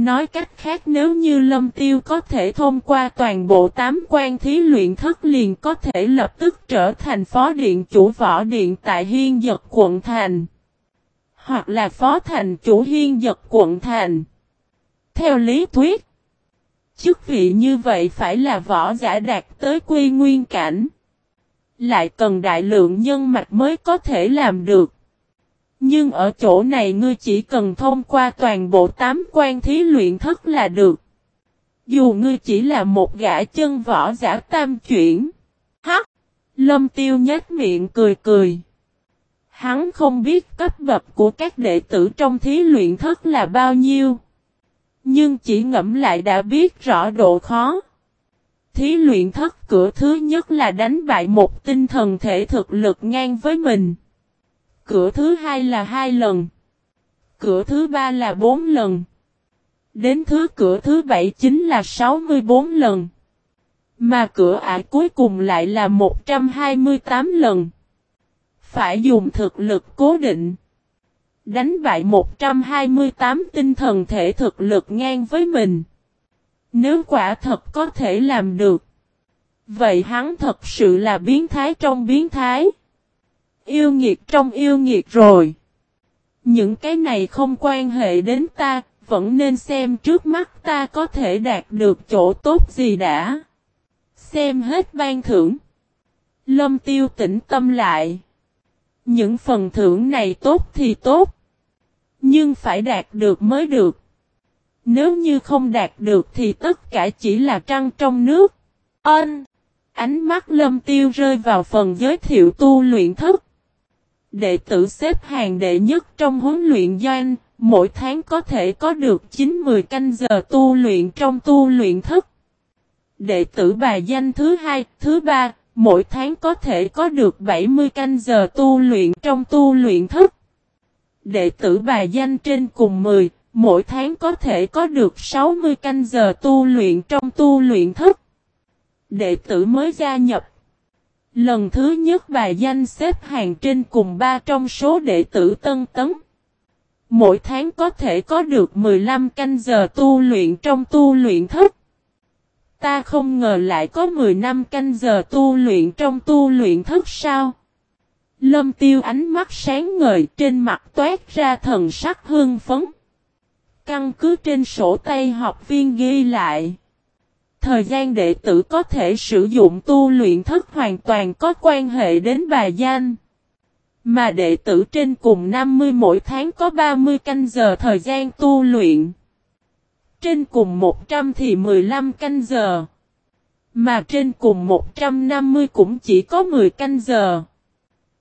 Nói cách khác nếu như Lâm Tiêu có thể thông qua toàn bộ tám quan thí luyện thất liền có thể lập tức trở thành phó điện chủ võ điện tại Hiên Dật quận Thành. Hoặc là phó thành chủ Hiên Dật quận Thành. Theo lý thuyết, chức vị như vậy phải là võ giả đạt tới quy nguyên cảnh. Lại cần đại lượng nhân mạch mới có thể làm được. Nhưng ở chỗ này ngươi chỉ cần thông qua toàn bộ tám quan thí luyện thất là được. Dù ngươi chỉ là một gã chân võ giả tam chuyển. Hắc! Lâm tiêu nhếch miệng cười cười. Hắn không biết cấp bậc của các đệ tử trong thí luyện thất là bao nhiêu. Nhưng chỉ ngẫm lại đã biết rõ độ khó. Thí luyện thất cửa thứ nhất là đánh bại một tinh thần thể thực lực ngang với mình. Cửa thứ hai là hai lần. Cửa thứ ba là bốn lần. Đến thứ cửa thứ bảy chính là 64 lần. Mà cửa ải cuối cùng lại là 128 lần. Phải dùng thực lực cố định. Đánh bại 128 tinh thần thể thực lực ngang với mình. Nếu quả thật có thể làm được. Vậy hắn thật sự là biến thái trong biến thái. Yêu nghiệt trong yêu nghiệt rồi. Những cái này không quan hệ đến ta, vẫn nên xem trước mắt ta có thể đạt được chỗ tốt gì đã. Xem hết ban thưởng. Lâm tiêu tĩnh tâm lại. Những phần thưởng này tốt thì tốt. Nhưng phải đạt được mới được. Nếu như không đạt được thì tất cả chỉ là trăng trong nước. Ân. Ánh mắt lâm tiêu rơi vào phần giới thiệu tu luyện thức. Đệ tử xếp hàng đệ nhất trong huấn luyện doanh, mỗi tháng có thể có được 9-10 canh giờ tu luyện trong tu luyện thức. Đệ tử bài danh thứ hai, thứ ba, mỗi tháng có thể có được 70 canh giờ tu luyện trong tu luyện thức. Đệ tử bài danh trên cùng 10, mỗi tháng có thể có được 60 canh giờ tu luyện trong tu luyện thức. Đệ tử mới gia nhập. Lần thứ nhất bài danh xếp hàng trên cùng ba trong số đệ tử tân tấn. Mỗi tháng có thể có được 15 canh giờ tu luyện trong tu luyện thức. Ta không ngờ lại có 10 năm canh giờ tu luyện trong tu luyện thức sao? Lâm tiêu ánh mắt sáng ngời, trên mặt toát ra thần sắc hương phấn. Căn cứ trên sổ tay học viên ghi lại. Thời gian đệ tử có thể sử dụng tu luyện thất hoàn toàn có quan hệ đến bà danh. Mà đệ tử trên cùng 50 mỗi tháng có 30 canh giờ thời gian tu luyện. Trên cùng 100 thì 15 canh giờ. Mà trên cùng 150 cũng chỉ có 10 canh giờ.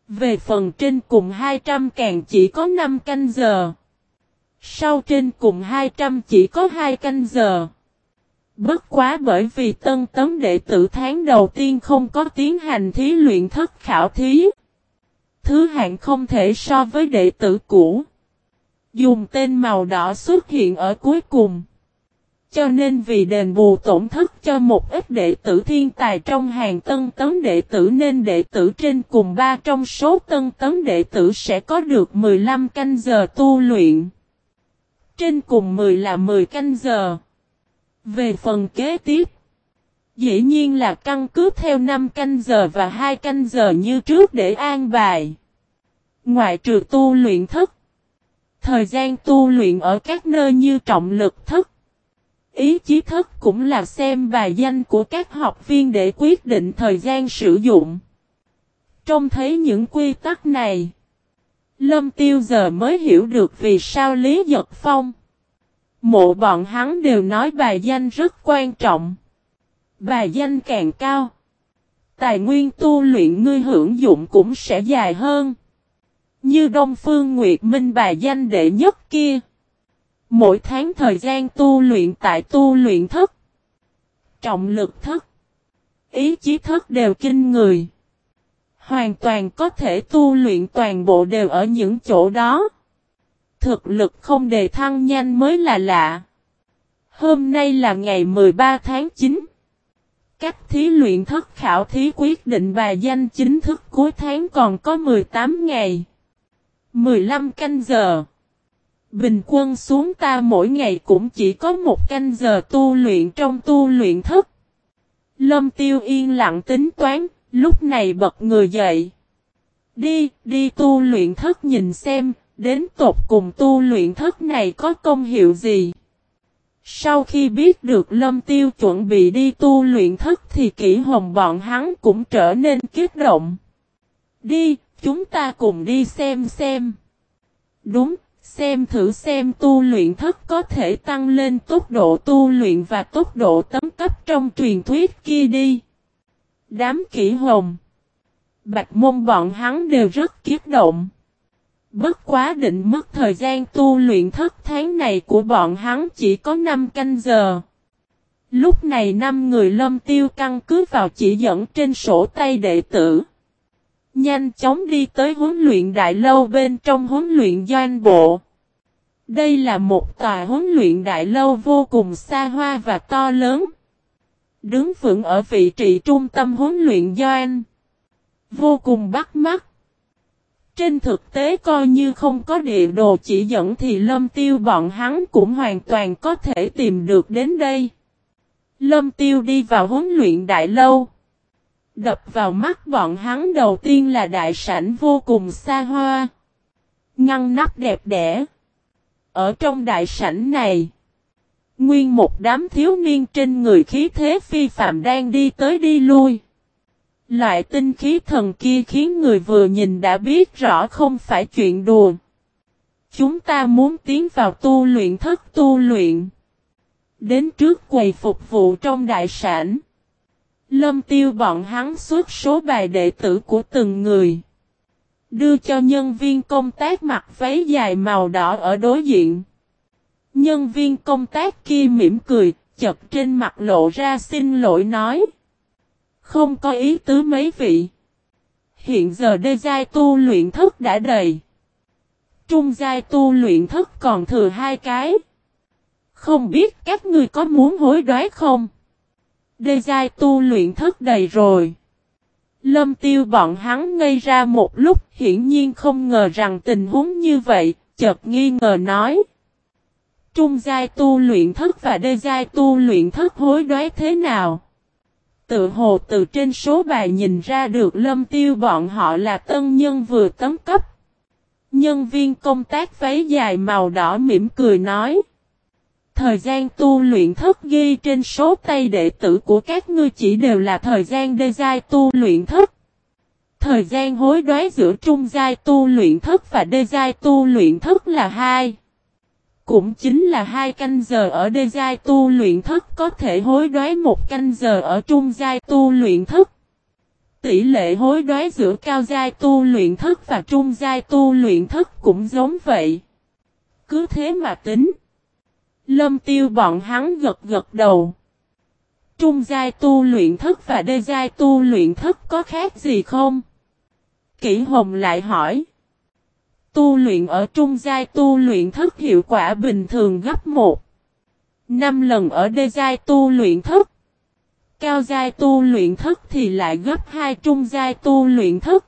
Về phần trên cùng 200 càng chỉ có 5 canh giờ. Sau trên cùng 200 chỉ có 2 canh giờ. Bất quá bởi vì tân tấm đệ tử tháng đầu tiên không có tiến hành thí luyện thất khảo thí. Thứ hạng không thể so với đệ tử cũ. Dùng tên màu đỏ xuất hiện ở cuối cùng. Cho nên vì đền bù tổn thất cho một ít đệ tử thiên tài trong hàng tân tấn đệ tử nên đệ tử trên cùng ba trong số tân tấn đệ tử sẽ có được 15 canh giờ tu luyện. Trên cùng 10 là 10 canh giờ. Về phần kế tiếp, dĩ nhiên là căn cứ theo 5 canh giờ và 2 canh giờ như trước để an bài. Ngoại trừ tu luyện thức, thời gian tu luyện ở các nơi như trọng lực thức, ý chí thức cũng là xem bài danh của các học viên để quyết định thời gian sử dụng. Trong thấy những quy tắc này, Lâm Tiêu giờ mới hiểu được vì sao Lý Giật Phong Mộ bọn hắn đều nói bài danh rất quan trọng. Bài danh càng cao. Tài nguyên tu luyện ngươi hưởng dụng cũng sẽ dài hơn. Như Đông Phương Nguyệt Minh bài danh đệ nhất kia. Mỗi tháng thời gian tu luyện tại tu luyện thất. Trọng lực thất. Ý chí thất đều kinh người. Hoàn toàn có thể tu luyện toàn bộ đều ở những chỗ đó. Thực lực không đề thăng nhanh mới là lạ. Hôm nay là ngày 13 tháng 9. Các thí luyện thất khảo thí quyết định bài danh chính thức cuối tháng còn có 18 ngày. 15 canh giờ. Bình quân xuống ta mỗi ngày cũng chỉ có một canh giờ tu luyện trong tu luyện thức. Lâm tiêu yên lặng tính toán, lúc này bật người dậy. Đi, đi tu luyện thức nhìn xem, đến tột cùng tu luyện thức này có công hiệu gì. Sau khi biết được lâm tiêu chuẩn bị đi tu luyện thức thì kỹ hồng bọn hắn cũng trở nên kích động. Đi, chúng ta cùng đi xem xem. Đúng, xem thử xem tu luyện thức có thể tăng lên tốc độ tu luyện và tốc độ tấm cấp trong truyền thuyết kia đi. Đám kỹ hồng. Bạch môn bọn hắn đều rất kiếp động. Bất quá định mất thời gian tu luyện thất tháng này của bọn hắn chỉ có 5 canh giờ. Lúc này năm người lâm tiêu căn cứ vào chỉ dẫn trên sổ tay đệ tử. Nhanh chóng đi tới huấn luyện đại lâu bên trong huấn luyện doanh bộ. Đây là một tòa huấn luyện đại lâu vô cùng xa hoa và to lớn. Đứng vững ở vị trí trung tâm huấn luyện doanh. Vô cùng bắt mắt. Trên thực tế coi như không có địa đồ chỉ dẫn thì lâm tiêu bọn hắn cũng hoàn toàn có thể tìm được đến đây. Lâm tiêu đi vào huấn luyện đại lâu. Đập vào mắt bọn hắn đầu tiên là đại sảnh vô cùng xa hoa. Ngăn nắp đẹp đẽ. Ở trong đại sảnh này. Nguyên một đám thiếu niên trên người khí thế phi phạm đang đi tới đi lui. Loại tinh khí thần kia khiến người vừa nhìn đã biết rõ không phải chuyện đùa. Chúng ta muốn tiến vào tu luyện thất tu luyện. Đến trước quầy phục vụ trong đại sản. Lâm tiêu bọn hắn xuất số bài đệ tử của từng người. Đưa cho nhân viên công tác mặc váy dài màu đỏ ở đối diện. Nhân viên công tác kia mỉm cười, chật trên mặt lộ ra xin lỗi nói. Không có ý tứ mấy vị. Hiện giờ đê giai tu luyện thức đã đầy. Trung giai tu luyện thức còn thừa hai cái. Không biết các ngươi có muốn hối đoái không? Đê giai tu luyện thức đầy rồi. Lâm tiêu bọn hắn ngây ra một lúc hiển nhiên không ngờ rằng tình huống như vậy, chợt nghi ngờ nói. Trung giai tu luyện thức và đê giai tu luyện thức hối đoái thế nào? Tự hồ từ trên số bài nhìn ra được lâm tiêu bọn họ là tân nhân vừa tấn cấp. Nhân viên công tác váy dài màu đỏ mỉm cười nói. Thời gian tu luyện thất ghi trên số tay đệ tử của các ngươi chỉ đều là thời gian đê giai tu luyện thất. Thời gian hối đoái giữa trung giai tu luyện thất và đê giai tu luyện thất là hai cũng chính là hai canh giờ ở đê giai tu luyện thức có thể hối đoái một canh giờ ở trung giai tu luyện thức. Tỷ lệ hối đoái giữa cao giai tu luyện thức và trung giai tu luyện thức cũng giống vậy. Cứ thế mà tính. Lâm tiêu bọn hắn gật gật đầu. Trung giai tu luyện thức và đê giai tu luyện thức có khác gì không? Kỷ Hồng lại hỏi. Tu luyện ở trung giai tu luyện thức hiệu quả bình thường gấp 1. 5 lần ở đê giai tu luyện thức Cao giai tu luyện thức thì lại gấp 2 trung giai tu luyện thức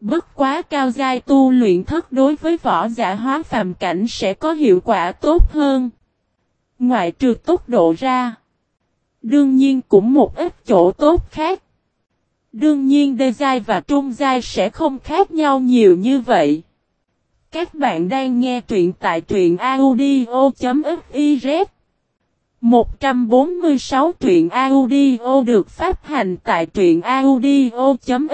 Bất quá cao giai tu luyện thức đối với võ giả hóa phàm cảnh sẽ có hiệu quả tốt hơn. Ngoại trừ tốc độ ra. Đương nhiên cũng một ít chỗ tốt khác. Đương nhiên đê giai và trung giai sẽ không khác nhau nhiều như vậy. Các bạn đang nghe truyện tại truyện audio.fiz 146 truyện audio được phát hành tại truyện audio.fiz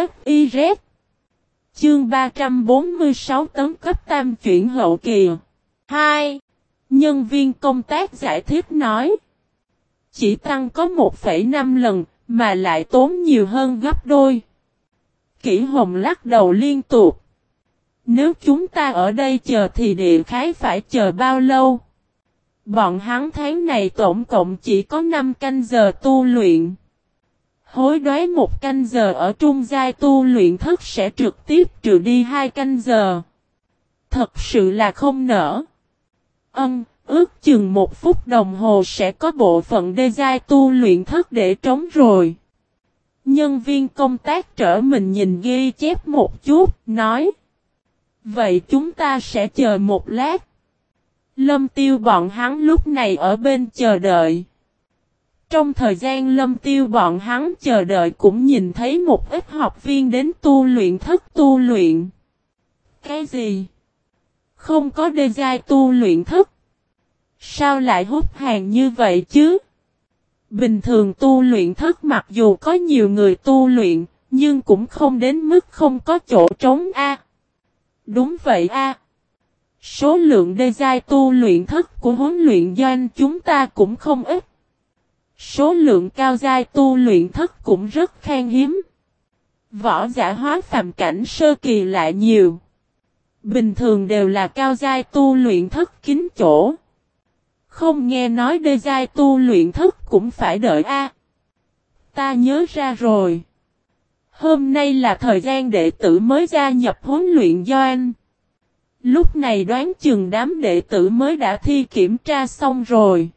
Chương 346 tấn cấp tam chuyển hậu kỳ 2. Nhân viên công tác giải thích nói Chỉ tăng có 1,5 lần mà lại tốn nhiều hơn gấp đôi. Kỷ Hồng lắc đầu liên tục. Nếu chúng ta ở đây chờ thì địa khái phải chờ bao lâu? Bọn hắn tháng này tổng cộng chỉ có 5 canh giờ tu luyện. Hối đoái một canh giờ ở trung giai tu luyện thức sẽ trực tiếp trừ đi hai canh giờ. Thật sự là không nở. Ân, ước chừng một phút đồng hồ sẽ có bộ phận đê giai tu luyện thức để trống rồi. Nhân viên công tác trở mình nhìn ghi chép một chút, nói. Vậy chúng ta sẽ chờ một lát. Lâm tiêu bọn hắn lúc này ở bên chờ đợi. Trong thời gian lâm tiêu bọn hắn chờ đợi cũng nhìn thấy một ít học viên đến tu luyện thất tu luyện. Cái gì? Không có đề giai tu luyện thức Sao lại hút hàng như vậy chứ? Bình thường tu luyện thất mặc dù có nhiều người tu luyện, nhưng cũng không đến mức không có chỗ trống A. Đúng vậy A. Số lượng đê giai tu luyện thất của huấn luyện doanh chúng ta cũng không ít. Số lượng cao giai tu luyện thất cũng rất khan hiếm. Võ giả hóa phàm cảnh sơ kỳ lại nhiều. Bình thường đều là cao giai tu luyện thất kín chỗ. Không nghe nói đê giai tu luyện thất cũng phải đợi a. Ta nhớ ra rồi. Hôm nay là thời gian đệ tử mới gia nhập huấn luyện doanh. Lúc này đoán chừng đám đệ tử mới đã thi kiểm tra xong rồi.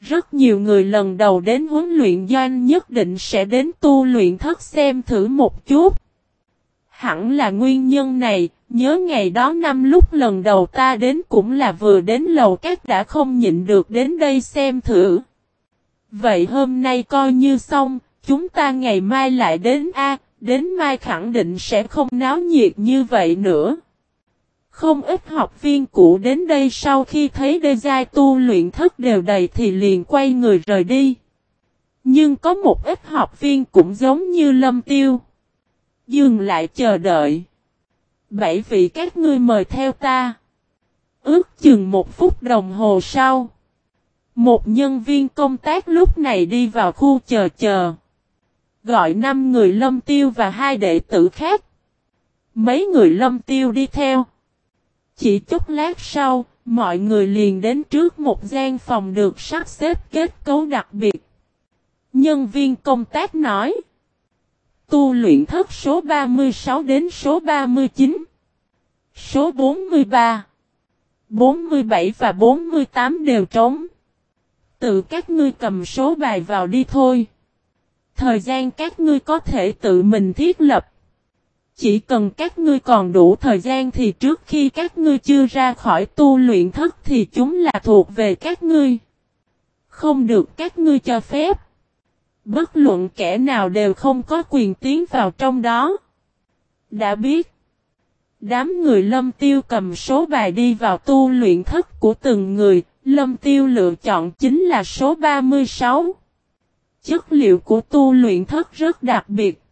Rất nhiều người lần đầu đến huấn luyện doanh nhất định sẽ đến tu luyện thất xem thử một chút. Hẳn là nguyên nhân này, nhớ ngày đó năm lúc lần đầu ta đến cũng là vừa đến lầu các đã không nhịn được đến đây xem thử. Vậy hôm nay coi như xong, chúng ta ngày mai lại đến A, đến mai khẳng định sẽ không náo nhiệt như vậy nữa. Không ít học viên cũ đến đây sau khi thấy đê giai tu luyện thất đều đầy thì liền quay người rời đi. Nhưng có một ít học viên cũng giống như lâm tiêu. Dừng lại chờ đợi. Bảy vị các ngươi mời theo ta. Ước chừng một phút đồng hồ sau. Một nhân viên công tác lúc này đi vào khu chờ chờ. Gọi năm người lâm tiêu và hai đệ tử khác. Mấy người lâm tiêu đi theo. Chỉ chút lát sau, mọi người liền đến trước một gian phòng được sắp xếp kết cấu đặc biệt. Nhân viên công tác nói. Tu luyện thất số 36 đến số 39. Số 43. 47 và 48 đều trống. Tự các ngươi cầm số bài vào đi thôi. Thời gian các ngươi có thể tự mình thiết lập. Chỉ cần các ngươi còn đủ thời gian thì trước khi các ngươi chưa ra khỏi tu luyện thất thì chúng là thuộc về các ngươi. Không được các ngươi cho phép. Bất luận kẻ nào đều không có quyền tiến vào trong đó. Đã biết. Đám người lâm tiêu cầm số bài đi vào tu luyện thất của từng người, lâm tiêu lựa chọn chính là số 36. Chất liệu của tu luyện thất rất đặc biệt.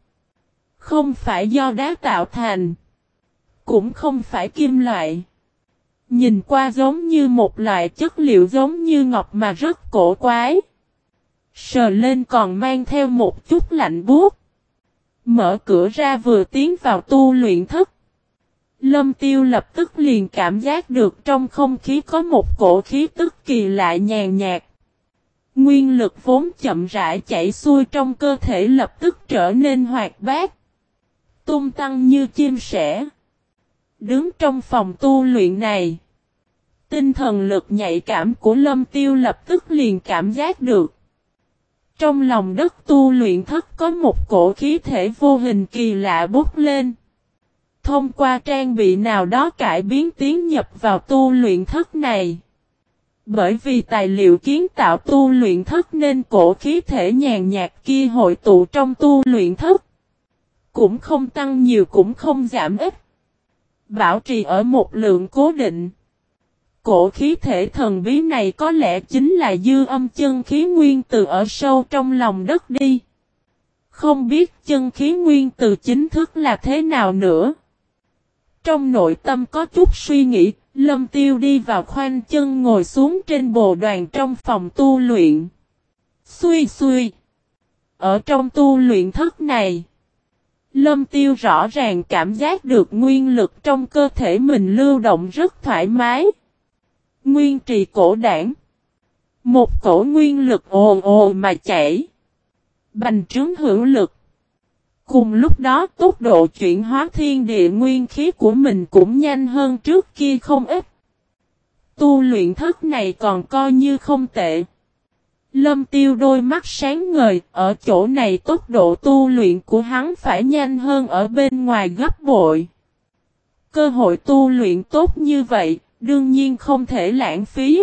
Không phải do đá tạo thành. Cũng không phải kim loại. Nhìn qua giống như một loại chất liệu giống như ngọc mà rất cổ quái. Sờ lên còn mang theo một chút lạnh buốt. Mở cửa ra vừa tiến vào tu luyện thất. Lâm tiêu lập tức liền cảm giác được trong không khí có một cổ khí tức kỳ lạ nhàn nhạt. Nguyên lực vốn chậm rãi chảy xuôi trong cơ thể lập tức trở nên hoạt bát. Tung tăng như chim sẻ. Đứng trong phòng tu luyện này. Tinh thần lực nhạy cảm của lâm tiêu lập tức liền cảm giác được. Trong lòng đất tu luyện thất có một cổ khí thể vô hình kỳ lạ bốc lên. Thông qua trang bị nào đó cải biến tiến nhập vào tu luyện thất này. Bởi vì tài liệu kiến tạo tu luyện thất nên cổ khí thể nhàn nhạt kia hội tụ trong tu luyện thất. Cũng không tăng nhiều cũng không giảm ít. Bảo trì ở một lượng cố định. Cổ khí thể thần bí này có lẽ chính là dư âm chân khí nguyên từ ở sâu trong lòng đất đi. Không biết chân khí nguyên từ chính thức là thế nào nữa. Trong nội tâm có chút suy nghĩ, Lâm Tiêu đi vào khoanh chân ngồi xuống trên bồ đoàn trong phòng tu luyện. Xui xui. Ở trong tu luyện thất này, Lâm Tiêu rõ ràng cảm giác được nguyên lực trong cơ thể mình lưu động rất thoải mái. Nguyên trì cổ đảng. Một cổ nguyên lực ồn ồn mà chảy. Bành trướng hữu lực. Cùng lúc đó tốc độ chuyển hóa thiên địa nguyên khí của mình cũng nhanh hơn trước kia không ít. Tu luyện thức này còn coi như không tệ. Lâm tiêu đôi mắt sáng ngời, ở chỗ này tốc độ tu luyện của hắn phải nhanh hơn ở bên ngoài gấp bội. Cơ hội tu luyện tốt như vậy, Đương nhiên không thể lãng phí.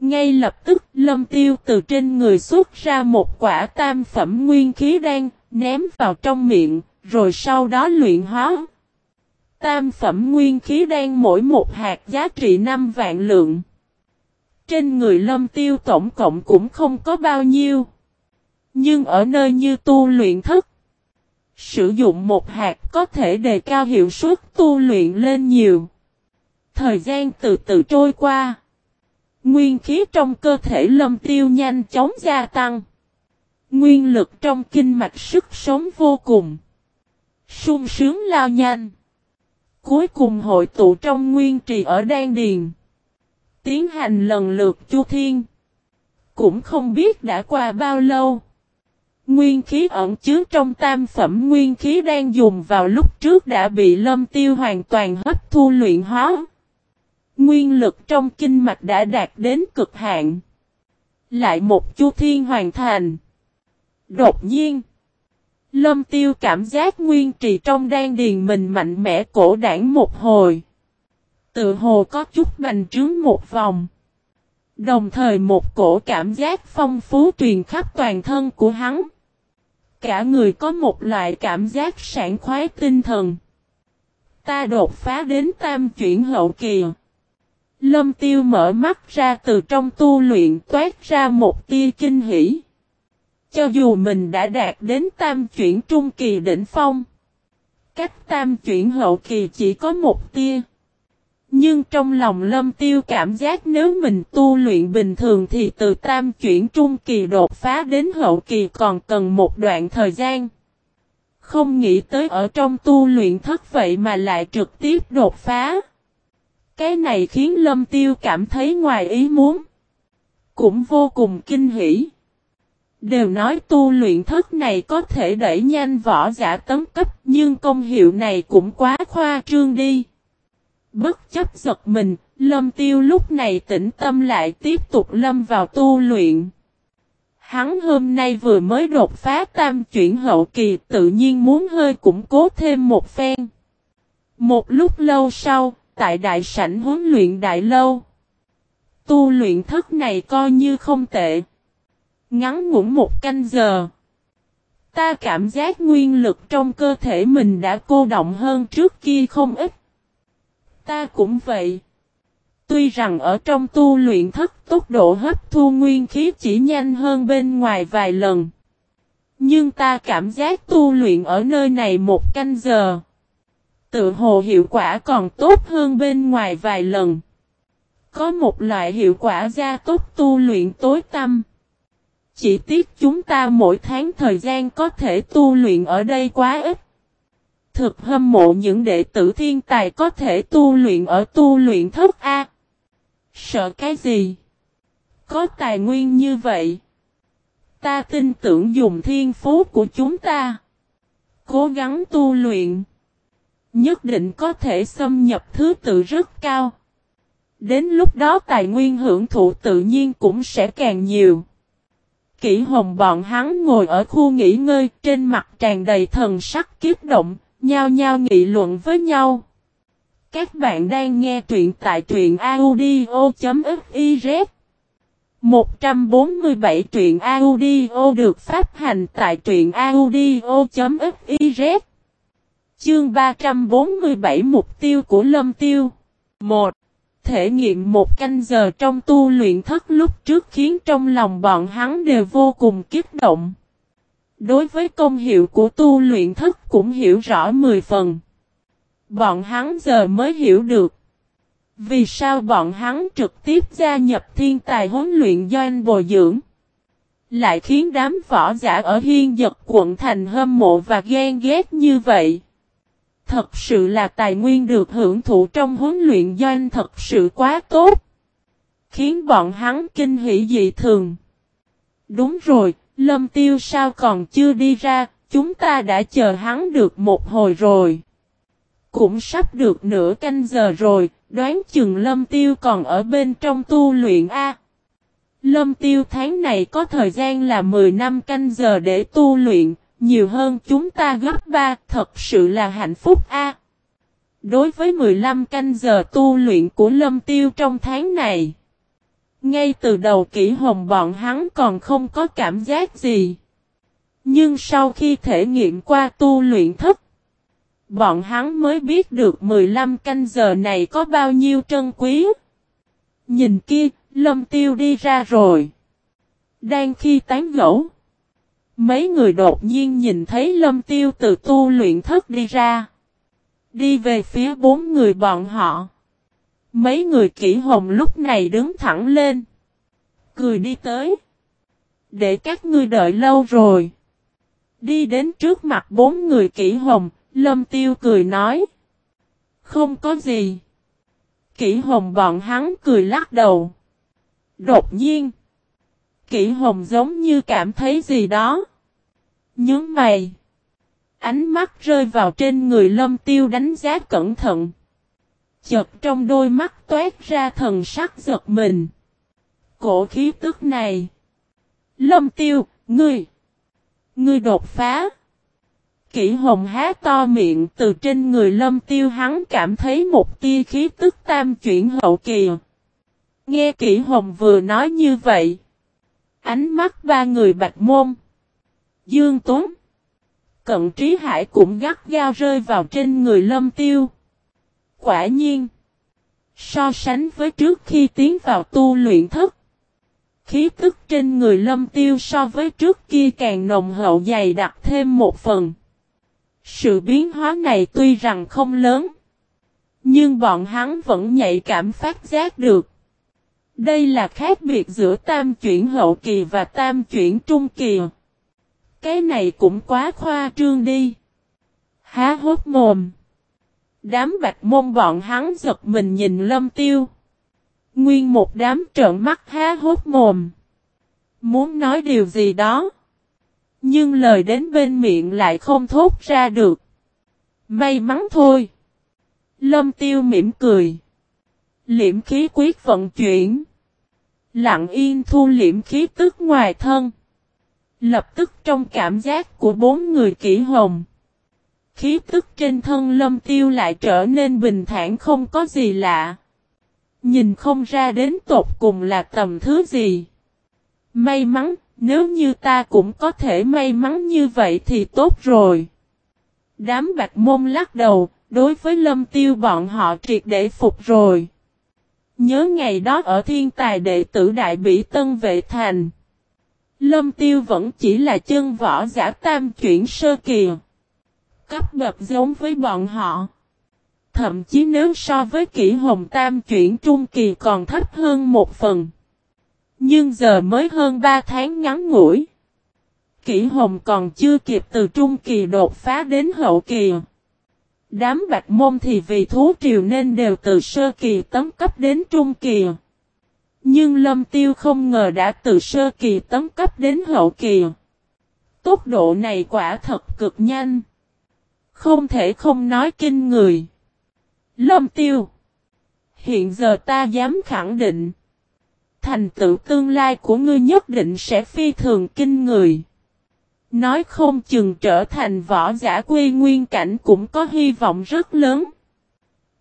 Ngay lập tức lâm tiêu từ trên người xuất ra một quả tam phẩm nguyên khí đan, ném vào trong miệng, rồi sau đó luyện hóa. Tam phẩm nguyên khí đen mỗi một hạt giá trị 5 vạn lượng. Trên người lâm tiêu tổng cộng cũng không có bao nhiêu. Nhưng ở nơi như tu luyện thất, sử dụng một hạt có thể đề cao hiệu suất tu luyện lên nhiều. Thời gian từ từ trôi qua. Nguyên khí trong cơ thể lâm tiêu nhanh chóng gia tăng. Nguyên lực trong kinh mạch sức sống vô cùng. sung sướng lao nhanh. Cuối cùng hội tụ trong nguyên trì ở Đan Điền. Tiến hành lần lượt chu thiên. Cũng không biết đã qua bao lâu. Nguyên khí ẩn chứa trong tam phẩm nguyên khí đang dùng vào lúc trước đã bị lâm tiêu hoàn toàn hấp thu luyện hóa. Nguyên lực trong kinh mạch đã đạt đến cực hạn. Lại một chu thiên hoàn thành. Đột nhiên. Lâm tiêu cảm giác nguyên trì trong đan điền mình mạnh mẽ cổ đảng một hồi. Tự hồ có chút bành trướng một vòng. Đồng thời một cổ cảm giác phong phú truyền khắp toàn thân của hắn. Cả người có một loại cảm giác sảng khoái tinh thần. Ta đột phá đến tam chuyển hậu kỳ. Lâm tiêu mở mắt ra từ trong tu luyện toát ra một tia kinh hỉ. Cho dù mình đã đạt đến tam chuyển trung kỳ đỉnh phong. Cách tam chuyển hậu kỳ chỉ có một tia. Nhưng trong lòng lâm tiêu cảm giác nếu mình tu luyện bình thường thì từ tam chuyển trung kỳ đột phá đến hậu kỳ còn cần một đoạn thời gian. Không nghĩ tới ở trong tu luyện thất vậy mà lại trực tiếp đột phá. Cái này khiến lâm tiêu cảm thấy ngoài ý muốn. Cũng vô cùng kinh hỉ. Đều nói tu luyện thức này có thể đẩy nhanh võ giả tấn cấp nhưng công hiệu này cũng quá khoa trương đi. Bất chấp giật mình, lâm tiêu lúc này tĩnh tâm lại tiếp tục lâm vào tu luyện. Hắn hôm nay vừa mới đột phá tam chuyển hậu kỳ tự nhiên muốn hơi củng cố thêm một phen. Một lúc lâu sau, tại đại sảnh huấn luyện đại lâu. Tu luyện thức này coi như không tệ. Ngắn ngủn một canh giờ. Ta cảm giác nguyên lực trong cơ thể mình đã cô động hơn trước kia không ít. Ta cũng vậy. Tuy rằng ở trong tu luyện thất tốc độ hấp thu nguyên khí chỉ nhanh hơn bên ngoài vài lần. Nhưng ta cảm giác tu luyện ở nơi này một canh giờ. Tự hồ hiệu quả còn tốt hơn bên ngoài vài lần. Có một loại hiệu quả gia tốt tu luyện tối tâm. Chỉ tiếc chúng ta mỗi tháng thời gian có thể tu luyện ở đây quá ít. Thực hâm mộ những đệ tử thiên tài có thể tu luyện ở tu luyện thất A. Sợ cái gì? Có tài nguyên như vậy. Ta tin tưởng dùng thiên phú của chúng ta. Cố gắng tu luyện. Nhất định có thể xâm nhập thứ tự rất cao. Đến lúc đó tài nguyên hưởng thụ tự nhiên cũng sẽ càng nhiều. Kỷ hồng bọn hắn ngồi ở khu nghỉ ngơi trên mặt tràn đầy thần sắc kiếp động, nhao nhao nghị luận với nhau. Các bạn đang nghe truyện tại truyện audio.fiz 147 truyện audio được phát hành tại truyện audio.fiz Chương 347 Mục tiêu của Lâm Tiêu 1. Thể nghiệm một canh giờ trong tu luyện thất lúc trước khiến trong lòng bọn hắn đều vô cùng kích động. Đối với công hiệu của tu luyện thất cũng hiểu rõ 10 phần. Bọn hắn giờ mới hiểu được. Vì sao bọn hắn trực tiếp gia nhập thiên tài huấn luyện doanh bồi dưỡng. Lại khiến đám võ giả ở hiên giật quận thành hâm mộ và ghen ghét như vậy. Thật sự là tài nguyên được hưởng thụ trong huấn luyện doanh thật sự quá tốt. Khiến bọn hắn kinh hỉ dị thường. Đúng rồi, Lâm Tiêu sao còn chưa đi ra, chúng ta đã chờ hắn được một hồi rồi. Cũng sắp được nửa canh giờ rồi, đoán chừng Lâm Tiêu còn ở bên trong tu luyện A. Lâm Tiêu tháng này có thời gian là 10 năm canh giờ để tu luyện, nhiều hơn chúng ta gấp ba, thật sự là hạnh phúc a. Đối với 15 canh giờ tu luyện của Lâm Tiêu trong tháng này, ngay từ đầu kỹ hồng bọn hắn còn không có cảm giác gì. Nhưng sau khi thể nghiệm qua tu luyện thất, bọn hắn mới biết được 15 canh giờ này có bao nhiêu trân quý. Nhìn kia, Lâm Tiêu đi ra rồi. Đang khi tán gẫu, mấy người đột nhiên nhìn thấy Lâm Tiêu từ tu luyện thất đi ra. Đi về phía bốn người bọn họ. Mấy người kỹ hồng lúc này đứng thẳng lên. Cười đi tới. Để các ngươi đợi lâu rồi. Đi đến trước mặt bốn người kỹ hồng, Lâm Tiêu cười nói. Không có gì. Kỷ hồng bọn hắn cười lắc đầu. Đột nhiên. Kỷ hồng giống như cảm thấy gì đó. Nhướng mày. Ánh mắt rơi vào trên người lâm tiêu đánh giá cẩn thận. Chợt trong đôi mắt toát ra thần sắc giật mình. Cổ khí tức này. Lâm tiêu, ngươi. Ngươi đột phá. Kỷ hồng há to miệng từ trên người lâm tiêu hắn cảm thấy một tia khí tức tam chuyển hậu kỳ. Nghe kỷ hồng vừa nói như vậy. Ánh mắt ba người bạch môn. Dương Tuấn. Cận trí hải cũng gắt gao rơi vào trên người lâm tiêu. Quả nhiên. So sánh với trước khi tiến vào tu luyện thức, Khí tức trên người lâm tiêu so với trước kia càng nồng hậu dày đặc thêm một phần. Sự biến hóa này tuy rằng không lớn. Nhưng bọn hắn vẫn nhạy cảm phát giác được. Đây là khác biệt giữa tam chuyển hậu kỳ và tam chuyển trung kỳ. Cái này cũng quá khoa trương đi. Há hốt mồm. Đám bạch môn bọn hắn giật mình nhìn lâm tiêu. Nguyên một đám trợn mắt há hốt mồm. Muốn nói điều gì đó. Nhưng lời đến bên miệng lại không thốt ra được. May mắn thôi. Lâm tiêu mỉm cười. Liễm khí quyết vận chuyển. Lặng yên thu liễm khí tức ngoài thân. Lập tức trong cảm giác của bốn người kỹ hồng. Khí tức trên thân lâm tiêu lại trở nên bình thản không có gì lạ. Nhìn không ra đến tột cùng là tầm thứ gì. May mắn, nếu như ta cũng có thể may mắn như vậy thì tốt rồi. Đám bạch môn lắc đầu, đối với lâm tiêu bọn họ triệt để phục rồi. Nhớ ngày đó ở thiên tài đệ tử Đại Bỉ Tân Vệ Thành. Lâm tiêu vẫn chỉ là chân võ giả tam chuyển sơ kỳ. Cấp bậc giống với bọn họ. Thậm chí nếu so với kỹ hồng tam chuyển trung kỳ còn thấp hơn một phần. Nhưng giờ mới hơn 3 tháng ngắn ngủi. Kỷ hồng còn chưa kịp từ trung kỳ đột phá đến hậu kỳ. Đám bạch môn thì vì thú triều nên đều từ sơ kỳ tấm cấp đến trung kỳ. Nhưng lâm tiêu không ngờ đã từ sơ kỳ tấm cấp đến hậu kỳ. Tốc độ này quả thật cực nhanh. Không thể không nói kinh người. Lâm tiêu. Hiện giờ ta dám khẳng định. Thành tựu tương lai của ngươi nhất định sẽ phi thường kinh người. Nói không chừng trở thành võ giả quy nguyên cảnh cũng có hy vọng rất lớn.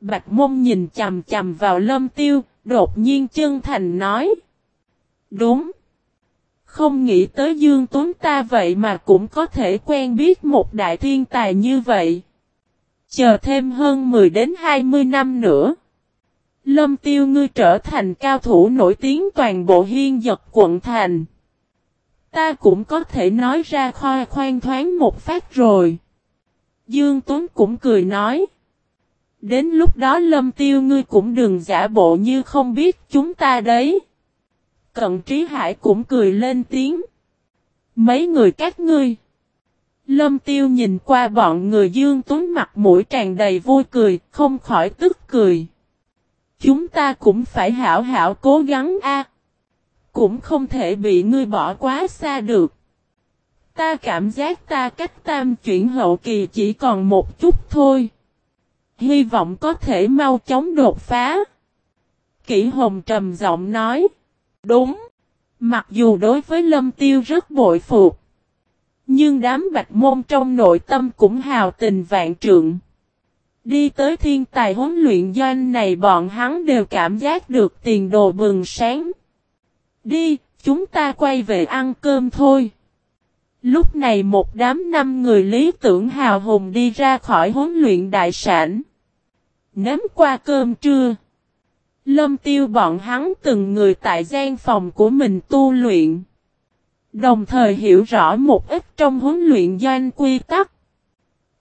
Bạch mông nhìn chầm chầm vào lâm tiêu, đột nhiên chân thành nói. Đúng. Không nghĩ tới Dương Tuấn ta vậy mà cũng có thể quen biết một đại thiên tài như vậy. Chờ thêm hơn 10 đến 20 năm nữa. Lâm tiêu ngươi trở thành cao thủ nổi tiếng toàn bộ hiên giật quận thành. Ta cũng có thể nói ra khoa khoan thoáng một phát rồi. Dương Tuấn cũng cười nói. Đến lúc đó lâm tiêu ngươi cũng đừng giả bộ như không biết chúng ta đấy. Cận trí hải cũng cười lên tiếng. Mấy người các ngươi. Lâm tiêu nhìn qua bọn người Dương Tuấn mặt mũi tràn đầy vui cười, không khỏi tức cười. Chúng ta cũng phải hảo hảo cố gắng a. Cũng không thể bị ngươi bỏ quá xa được. Ta cảm giác ta cách tam chuyển hậu kỳ chỉ còn một chút thôi. Hy vọng có thể mau chóng đột phá. Kỷ Hồng trầm giọng nói. Đúng. Mặc dù đối với Lâm Tiêu rất bội phục. Nhưng đám bạch môn trong nội tâm cũng hào tình vạn trượng. Đi tới thiên tài huấn luyện doanh này bọn hắn đều cảm giác được tiền đồ bừng sáng. Đi, chúng ta quay về ăn cơm thôi. Lúc này một đám năm người lý tưởng hào hùng đi ra khỏi huấn luyện đại sản. Nếm qua cơm trưa. Lâm tiêu bọn hắn từng người tại gian phòng của mình tu luyện. Đồng thời hiểu rõ một ít trong huấn luyện doanh quy tắc.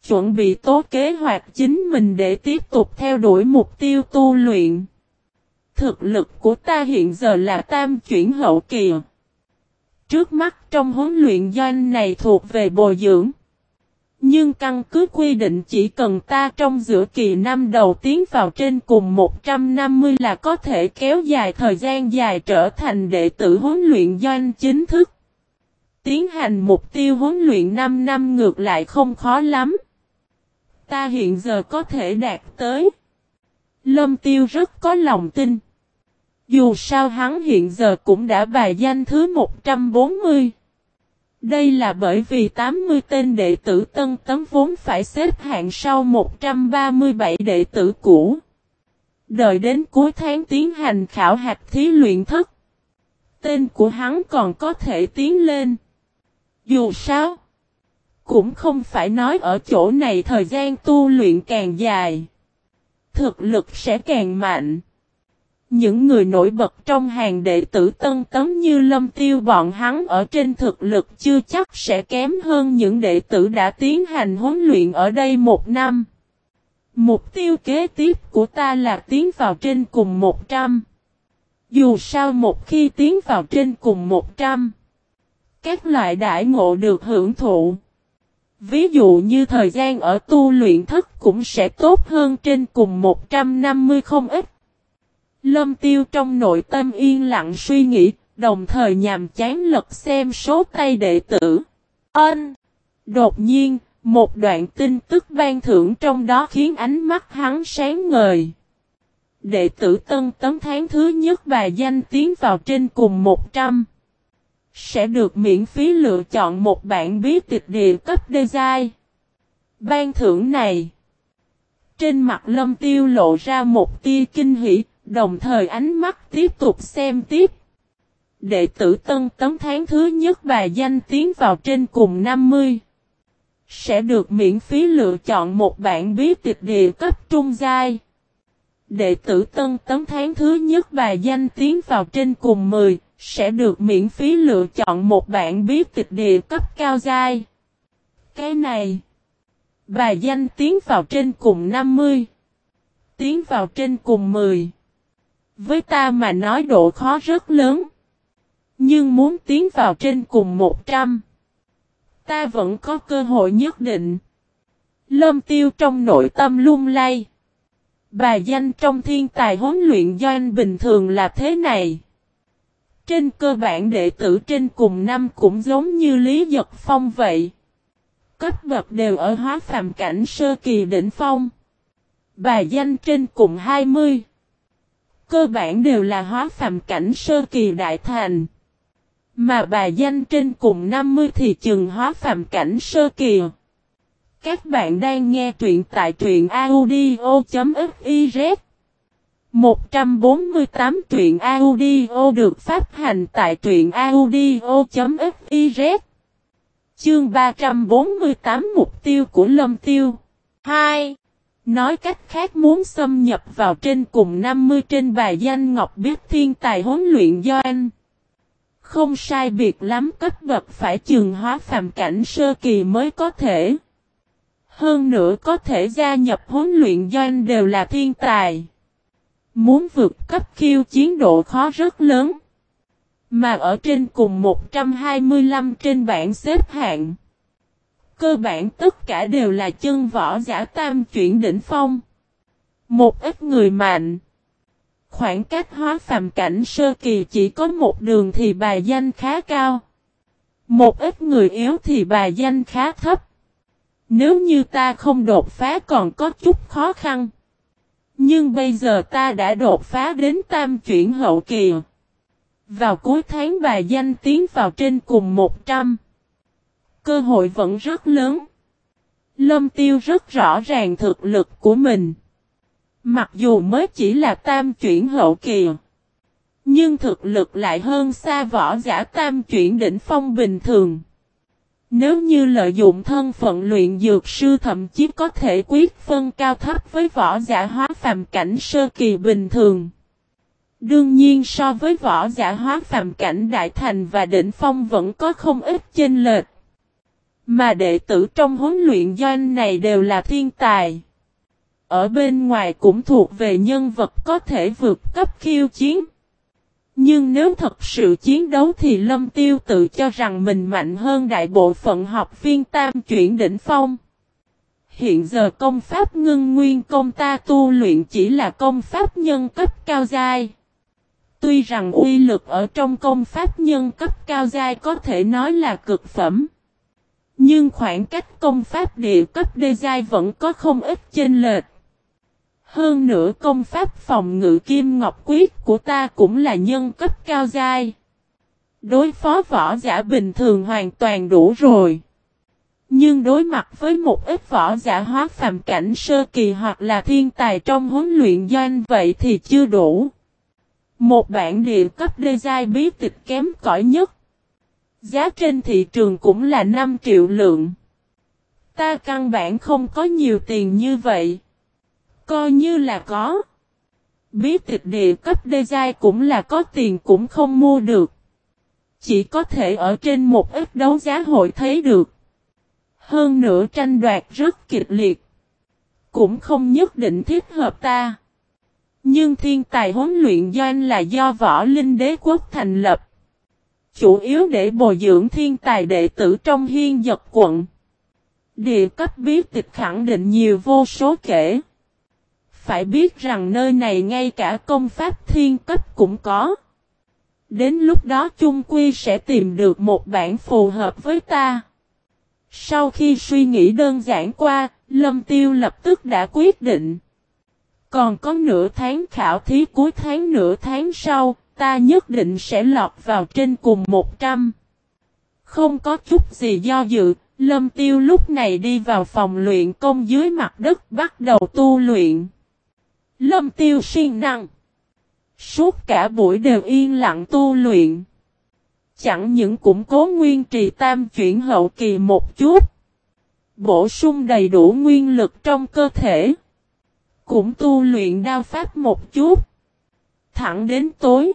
Chuẩn bị tố kế hoạch chính mình để tiếp tục theo đuổi mục tiêu tu luyện. Thực lực của ta hiện giờ là tam chuyển hậu kỳ. Trước mắt trong huấn luyện doanh này thuộc về bồi dưỡng. Nhưng căn cứ quy định chỉ cần ta trong giữa kỳ năm đầu tiến vào trên cùng 150 là có thể kéo dài thời gian dài trở thành đệ tử huấn luyện doanh chính thức. Tiến hành mục tiêu huấn luyện 5 năm ngược lại không khó lắm. Ta hiện giờ có thể đạt tới. Lâm tiêu rất có lòng tin. Dù sao hắn hiện giờ cũng đã bài danh thứ 140. Đây là bởi vì 80 tên đệ tử tân tấm vốn phải xếp hạng sau 137 đệ tử cũ. Đợi đến cuối tháng tiến hành khảo hạt thí luyện thức. Tên của hắn còn có thể tiến lên. Dù sao, cũng không phải nói ở chỗ này thời gian tu luyện càng dài. Thực lực sẽ càng mạnh. Những người nổi bật trong hàng đệ tử tân tấm như lâm tiêu bọn hắn ở trên thực lực chưa chắc sẽ kém hơn những đệ tử đã tiến hành huấn luyện ở đây một năm. Mục tiêu kế tiếp của ta là tiến vào trên cùng 100. Dù sao một khi tiến vào trên cùng 100, các loại đại ngộ được hưởng thụ. Ví dụ như thời gian ở tu luyện thất cũng sẽ tốt hơn trên cùng 150 không ít. Lâm tiêu trong nội tâm yên lặng suy nghĩ, đồng thời nhàm chán lật xem số tay đệ tử. Ân! Đột nhiên, một đoạn tin tức ban thưởng trong đó khiến ánh mắt hắn sáng ngời. Đệ tử tân tấm tháng thứ nhất và danh tiến vào trên cùng 100. Sẽ được miễn phí lựa chọn một bản bí tịch địa cấp design. Ban thưởng này. Trên mặt lâm tiêu lộ ra một tia kinh hỉ, Đồng thời ánh mắt tiếp tục xem tiếp. Đệ tử tân tấm tháng thứ nhất bài danh tiến vào trên cùng 50. Sẽ được miễn phí lựa chọn một bản bí tịch địa cấp trung giai. Đệ tử tân tấm tháng thứ nhất bài danh tiến vào trên cùng 10. Sẽ được miễn phí lựa chọn một bản bí tịch địa cấp cao giai. Cái này. Bà danh tiến vào trên cùng 50. Tiến vào trên cùng 10. Với ta mà nói độ khó rất lớn. Nhưng muốn tiến vào trên cùng 100. Ta vẫn có cơ hội nhất định. Lâm tiêu trong nội tâm lung lay. Bà danh trong thiên tài huấn luyện doanh bình thường là thế này. Trên cơ bản đệ tử trên cùng năm cũng giống như Lý Giật Phong vậy. Cấp bậc đều ở hóa phàm cảnh sơ kỳ đỉnh phong. Bà danh trên cùng 20 cơ bản đều là hóa phàm cảnh sơ kỳ đại thành. Mà bà danh trên cùng 50 thì chừng hóa phàm cảnh sơ kỳ. Các bạn đang nghe truyện tại truyện audio.fiz 148 truyện audio được phát hành tại truyện audio.fiz Chương 348 Mục tiêu của Lâm Tiêu 2. Nói cách khác muốn xâm nhập vào trên cùng 50 trên bài danh Ngọc biết thiên tài huấn luyện do anh. Không sai biệt lắm cấp bậc phải trường hóa phàm cảnh sơ kỳ mới có thể. Hơn nữa có thể gia nhập huấn luyện doanh đều là thiên tài. Muốn vượt cấp khiêu chiến độ khó rất lớn. Mà ở trên cùng 125 trên bảng xếp hạng cơ bản tất cả đều là chân võ giả tam chuyển đỉnh phong. Một ít người mạnh. Khoảng cách hóa phàm cảnh sơ kỳ chỉ có một đường thì bài danh khá cao. Một ít người yếu thì bài danh khá thấp. Nếu như ta không đột phá còn có chút khó khăn. Nhưng bây giờ ta đã đột phá đến tam chuyển hậu kỳ. Vào cuối tháng bài danh tiến vào trên cùng 100 cơ hội vẫn rất lớn. Lâm Tiêu rất rõ ràng thực lực của mình. Mặc dù mới chỉ là tam chuyển hậu kỳ. Nhưng thực lực lại hơn xa võ giả tam chuyển đỉnh phong bình thường. Nếu như lợi dụng thân phận luyện dược sư thậm chí có thể quyết phân cao thấp với võ giả hóa phàm cảnh sơ kỳ bình thường. Đương nhiên so với võ giả hóa phàm cảnh đại thành và đỉnh phong vẫn có không ít chênh lệch. Mà đệ tử trong huấn luyện doanh này đều là thiên tài. Ở bên ngoài cũng thuộc về nhân vật có thể vượt cấp khiêu chiến. Nhưng nếu thật sự chiến đấu thì Lâm Tiêu tự cho rằng mình mạnh hơn đại bộ phận học viên tam chuyển đỉnh phong. Hiện giờ công pháp ngưng nguyên công ta tu luyện chỉ là công pháp nhân cấp cao giai. Tuy rằng uy lực ở trong công pháp nhân cấp cao giai có thể nói là cực phẩm. Nhưng khoảng cách công pháp địa cấp đê giai vẫn có không ít chênh lệch. Hơn nữa công pháp phòng ngự kim ngọc quyết của ta cũng là nhân cấp cao giai. Đối phó võ giả bình thường hoàn toàn đủ rồi. Nhưng đối mặt với một ít võ giả hóa phàm cảnh sơ kỳ hoặc là thiên tài trong huấn luyện doanh vậy thì chưa đủ. Một bản địa cấp đê giai bí tịch kém cỏi nhất. Giá trên thị trường cũng là 5 triệu lượng. Ta căn bản không có nhiều tiền như vậy. Coi như là có. Bí tịch địa cấp đê dai cũng là có tiền cũng không mua được. Chỉ có thể ở trên một ít đấu giá hội thấy được. Hơn nữa tranh đoạt rất kịch liệt. Cũng không nhất định thích hợp ta. Nhưng thiên tài huấn luyện doanh là do võ linh đế quốc thành lập. Chủ yếu để bồi dưỡng thiên tài đệ tử trong hiên giật quận. Địa cấp bí tịch khẳng định nhiều vô số kể. Phải biết rằng nơi này ngay cả công pháp thiên cấp cũng có. Đến lúc đó chung quy sẽ tìm được một bản phù hợp với ta. Sau khi suy nghĩ đơn giản qua, Lâm Tiêu lập tức đã quyết định. Còn có nửa tháng khảo thí cuối tháng nửa tháng sau, ta nhất định sẽ lọt vào trên cùng 100. Không có chút gì do dự, Lâm Tiêu lúc này đi vào phòng luyện công dưới mặt đất bắt đầu tu luyện. Lâm Tiêu siêng năng. Suốt cả buổi đều yên lặng tu luyện. Chẳng những củng cố nguyên trì tam chuyển hậu kỳ một chút. Bổ sung đầy đủ nguyên lực trong cơ thể. Cũng tu luyện đao pháp một chút. Thẳng đến tối.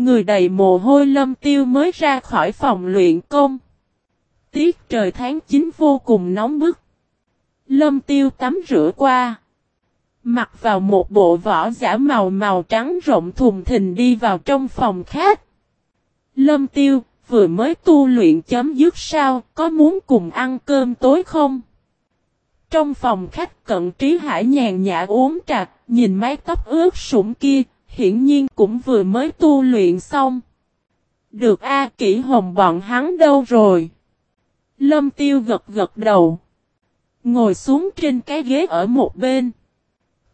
Người đầy mồ hôi lâm tiêu mới ra khỏi phòng luyện công. Tiết trời tháng 9 vô cùng nóng bức. Lâm tiêu tắm rửa qua. Mặc vào một bộ vỏ giả màu màu trắng rộng thùng thình đi vào trong phòng khách. Lâm tiêu, vừa mới tu luyện chấm dứt sao, có muốn cùng ăn cơm tối không? Trong phòng khách cận trí hải nhàn nhã uống trà, nhìn mái tóc ướt sũng kia, hiển nhiên cũng vừa mới tu luyện xong. Được A kỹ hồng bọn hắn đâu rồi? Lâm tiêu gật gật đầu. Ngồi xuống trên cái ghế ở một bên.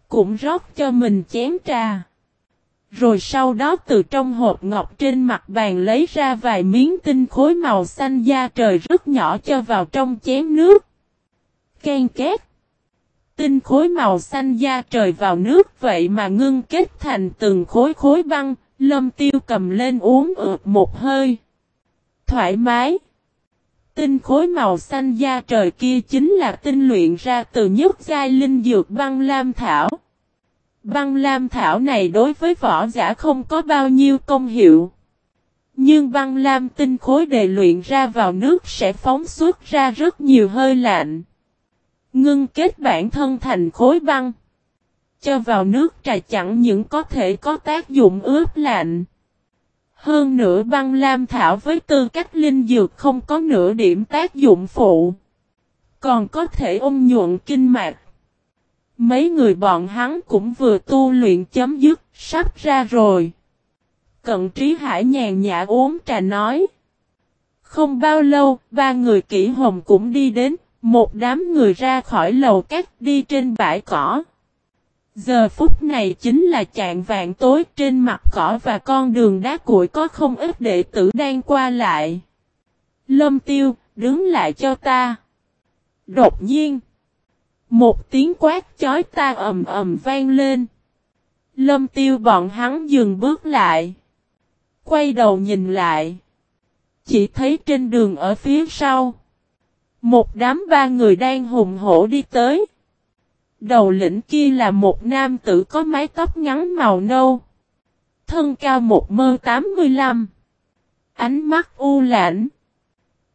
Cũng rót cho mình chén trà. Rồi sau đó từ trong hộp ngọc trên mặt bàn lấy ra vài miếng tinh khối màu xanh da trời rất nhỏ cho vào trong chén nước. Ken két. Tinh khối màu xanh da trời vào nước vậy mà ngưng kết thành từng khối khối băng, lâm tiêu cầm lên uống ượt một hơi. Thoải mái. Tinh khối màu xanh da trời kia chính là tinh luyện ra từ nhất giai linh dược băng lam thảo. Băng lam thảo này đối với võ giả không có bao nhiêu công hiệu. Nhưng băng lam tinh khối đề luyện ra vào nước sẽ phóng xuất ra rất nhiều hơi lạnh. Ngưng kết bản thân thành khối băng. Cho vào nước trà chẳng những có thể có tác dụng ướp lạnh. Hơn nữa băng lam thảo với tư cách linh dược không có nửa điểm tác dụng phụ. Còn có thể ôm nhuận kinh mạch. Mấy người bọn hắn cũng vừa tu luyện chấm dứt, sắp ra rồi. Cận trí hải nhàn nhã uống trà nói. Không bao lâu, ba người kỹ hồng cũng đi đến, một đám người ra khỏi lầu cát đi trên bãi cỏ. Giờ phút này chính là chạng vạn tối trên mặt cỏ và con đường đá cuội có không ít đệ tử đang qua lại. Lâm tiêu, đứng lại cho ta. Đột nhiên. Một tiếng quát chói ta ầm ầm vang lên. Lâm tiêu bọn hắn dừng bước lại. Quay đầu nhìn lại. Chỉ thấy trên đường ở phía sau. Một đám ba người đang hùng hổ đi tới. Đầu lĩnh kia là một nam tử có mái tóc ngắn màu nâu. Thân cao một mơ 85. Ánh mắt u lãnh.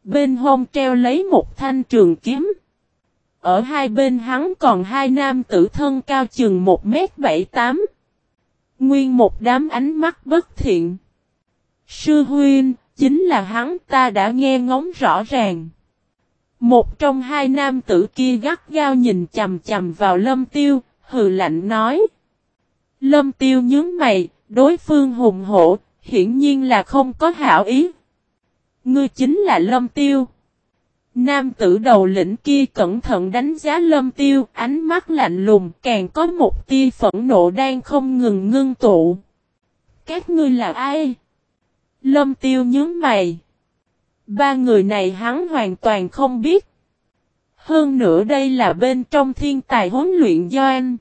Bên hông treo lấy một thanh trường kiếm. Ở hai bên hắn còn hai nam tử thân cao chừng 1m78. Nguyên một đám ánh mắt bất thiện. Sư huynh, chính là hắn ta đã nghe ngóng rõ ràng. Một trong hai nam tử kia gắt gao nhìn chầm chầm vào lâm tiêu, hừ lạnh nói. Lâm tiêu nhướng mày, đối phương hùng hổ, hiển nhiên là không có hảo ý. Ngươi chính là lâm tiêu. Nam tử đầu lĩnh kia cẩn thận đánh giá lâm tiêu, ánh mắt lạnh lùng, càng có một tia phẫn nộ đang không ngừng ngưng tụ. Các ngươi là ai? Lâm tiêu nhướng mày. Ba người này hắn hoàn toàn không biết. Hơn nữa đây là bên trong thiên tài huấn luyện do anh.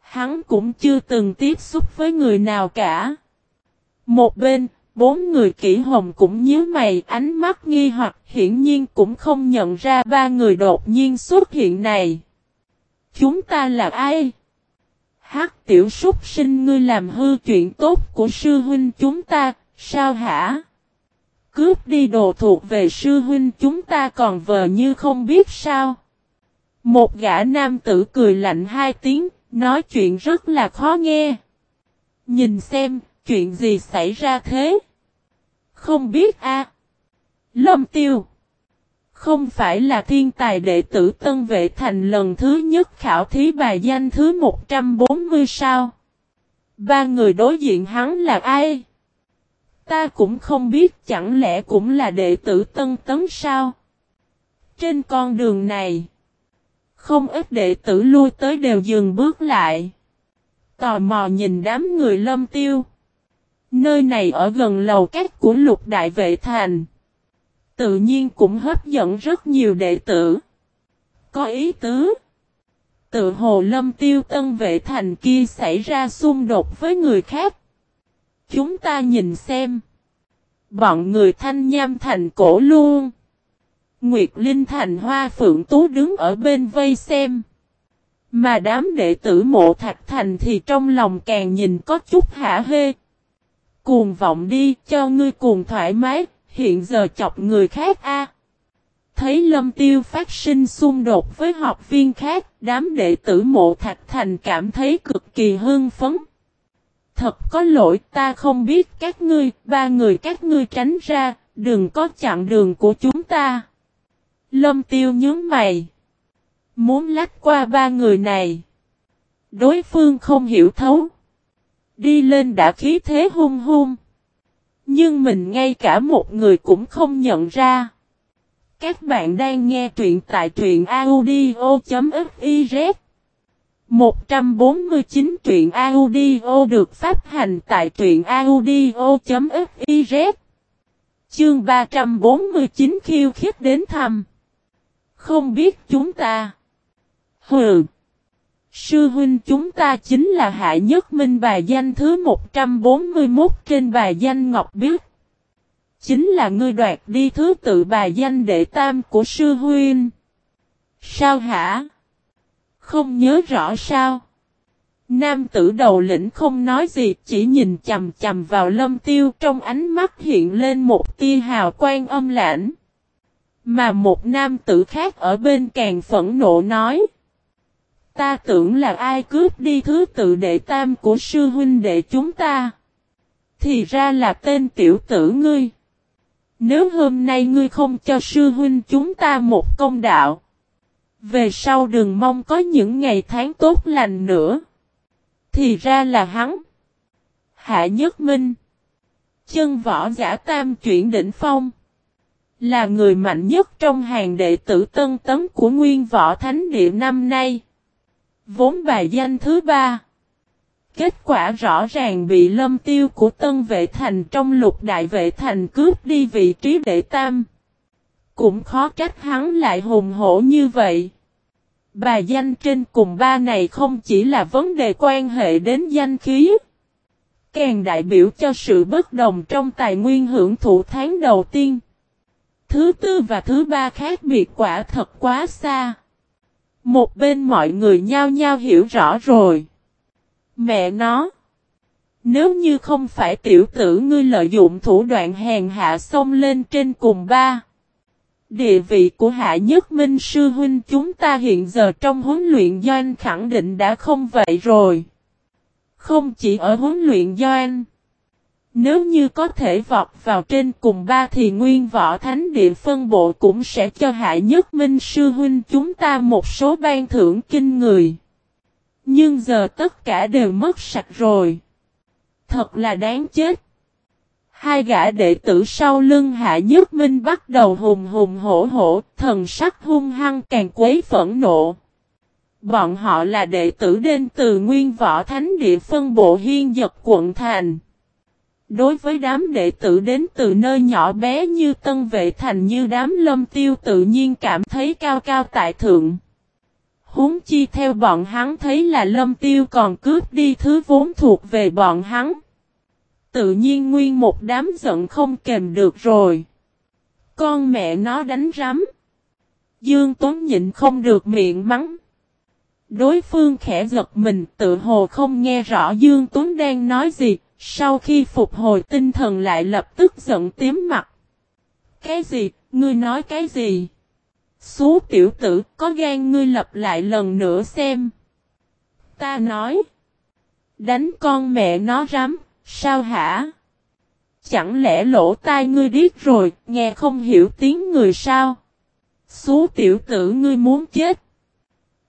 Hắn cũng chưa từng tiếp xúc với người nào cả. Một bên, bốn người kỹ hồng cũng nhíu mày ánh mắt nghi hoặc hiển nhiên cũng không nhận ra ba người đột nhiên xuất hiện này. Chúng ta là ai? Hát tiểu súc sinh ngươi làm hư chuyện tốt của sư huynh chúng ta, sao hả? Cướp đi đồ thuộc về sư huynh chúng ta còn vờ như không biết sao. Một gã nam tử cười lạnh hai tiếng, nói chuyện rất là khó nghe. Nhìn xem, chuyện gì xảy ra thế? Không biết a. Lâm tiêu. Không phải là thiên tài đệ tử Tân Vệ Thành lần thứ nhất khảo thí bài danh thứ 140 sao? Ba người đối diện hắn là ai? Ta cũng không biết chẳng lẽ cũng là đệ tử Tân Tấn sao? Trên con đường này, không ít đệ tử lui tới đều dừng bước lại. Tò mò nhìn đám người lâm tiêu. Nơi này ở gần lầu các của lục đại vệ thành. Tự nhiên cũng hấp dẫn rất nhiều đệ tử. Có ý tứ. Tự hồ lâm tiêu tân vệ thành kia xảy ra xung đột với người khác. Chúng ta nhìn xem. Bọn người thanh nham thành cổ luôn. Nguyệt Linh thành hoa phượng tú đứng ở bên vây xem. Mà đám đệ tử mộ thạch thành thì trong lòng càng nhìn có chút hả hê. Cuồng vọng đi cho ngươi cuồng thoải mái, hiện giờ chọc người khác a. Thấy lâm tiêu phát sinh xung đột với học viên khác, đám đệ tử mộ thạch thành cảm thấy cực kỳ hưng phấn. Thật có lỗi ta không biết các ngươi, ba người các ngươi tránh ra, đừng có chặn đường của chúng ta. Lâm tiêu nhướng mày. Muốn lách qua ba người này. Đối phương không hiểu thấu. Đi lên đã khí thế hung hung. Nhưng mình ngay cả một người cũng không nhận ra. Các bạn đang nghe truyện tại truyện audio.fif 149 truyện audio được phát hành tại truyện audio.fiz Chương 349 khiêu khích đến thăm Không biết chúng ta Hừ Sư huynh chúng ta chính là Hạ Nhất Minh bài danh thứ 141 trên bài danh Ngọc Biết. Chính là ngươi đoạt đi thứ tự bài danh đệ tam của sư huynh. Sao hả? Không nhớ rõ sao? Nam tử đầu lĩnh không nói gì, chỉ nhìn chầm chầm vào lâm tiêu, trong ánh mắt hiện lên một tia hào quang âm lãnh. Mà một nam tử khác ở bên càng phẫn nộ nói. Ta tưởng là ai cướp đi thứ tự đệ tam của sư huynh đệ chúng ta. Thì ra là tên tiểu tử ngươi. Nếu hôm nay ngươi không cho sư huynh chúng ta một công đạo. Về sau đừng mong có những ngày tháng tốt lành nữa. Thì ra là hắn. Hạ Nhất Minh. Chân võ giả tam chuyển đỉnh phong. Là người mạnh nhất trong hàng đệ tử tân tấn của nguyên võ thánh địa năm nay. Vốn bài danh thứ ba. Kết quả rõ ràng bị lâm tiêu của tân vệ thành trong lục đại vệ thành cướp đi vị trí đệ tam. Cũng khó trách hắn lại hùng hổ như vậy. Bà danh trên cùng ba này không chỉ là vấn đề quan hệ đến danh khí. Càng đại biểu cho sự bất đồng trong tài nguyên hưởng thụ tháng đầu tiên. Thứ tư và thứ ba khác biệt quả thật quá xa. Một bên mọi người nhao nhao hiểu rõ rồi. Mẹ nó. Nếu như không phải tiểu tử ngươi lợi dụng thủ đoạn hèn hạ xông lên trên cùng ba. Địa vị của Hạ Nhất Minh Sư Huynh chúng ta hiện giờ trong huấn luyện doanh khẳng định đã không vậy rồi. Không chỉ ở huấn luyện doanh. Nếu như có thể vọt vào trên cùng ba thì nguyên võ thánh địa phân bộ cũng sẽ cho Hạ Nhất Minh Sư Huynh chúng ta một số ban thưởng kinh người. Nhưng giờ tất cả đều mất sạch rồi. Thật là đáng chết. Hai gã đệ tử sau lưng Hạ Nhất Minh bắt đầu hùng hùng hổ hổ, thần sắc hung hăng càng quấy phẫn nộ. Bọn họ là đệ tử đến từ nguyên võ thánh địa phân bộ hiên dật quận thành. Đối với đám đệ tử đến từ nơi nhỏ bé như Tân Vệ Thành như đám lâm tiêu tự nhiên cảm thấy cao cao tại thượng. Húng chi theo bọn hắn thấy là lâm tiêu còn cướp đi thứ vốn thuộc về bọn hắn. Tự nhiên nguyên một đám giận không kềm được rồi. Con mẹ nó đánh rắm. Dương Tuấn nhịn không được miệng mắng. Đối phương khẽ giật mình tự hồ không nghe rõ Dương Tuấn đang nói gì, sau khi phục hồi tinh thần lại lập tức giận tím mặt. Cái gì, ngươi nói cái gì? Xú tiểu tử, có gan ngươi lập lại lần nữa xem. Ta nói. Đánh con mẹ nó rắm, sao hả? Chẳng lẽ lỗ tai ngươi điếc rồi, nghe không hiểu tiếng người sao? Xú tiểu tử ngươi muốn chết.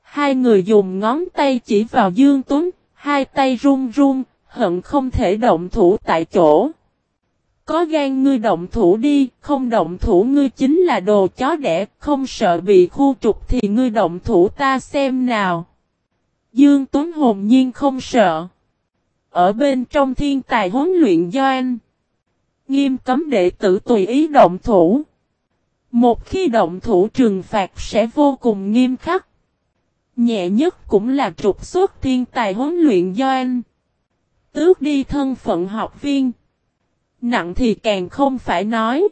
Hai người dùng ngón tay chỉ vào Dương Tuấn, hai tay run run, hận không thể động thủ tại chỗ. Có gan ngươi động thủ đi, không động thủ ngươi chính là đồ chó đẻ, không sợ bị khu trục thì ngươi động thủ ta xem nào. Dương Tuấn hồn nhiên không sợ. Ở bên trong thiên tài huấn luyện do anh. Nghiêm cấm đệ tử tùy ý động thủ. Một khi động thủ trừng phạt sẽ vô cùng nghiêm khắc. Nhẹ nhất cũng là trục xuất thiên tài huấn luyện do anh. Tước đi thân phận học viên. Nặng thì càng không phải nói.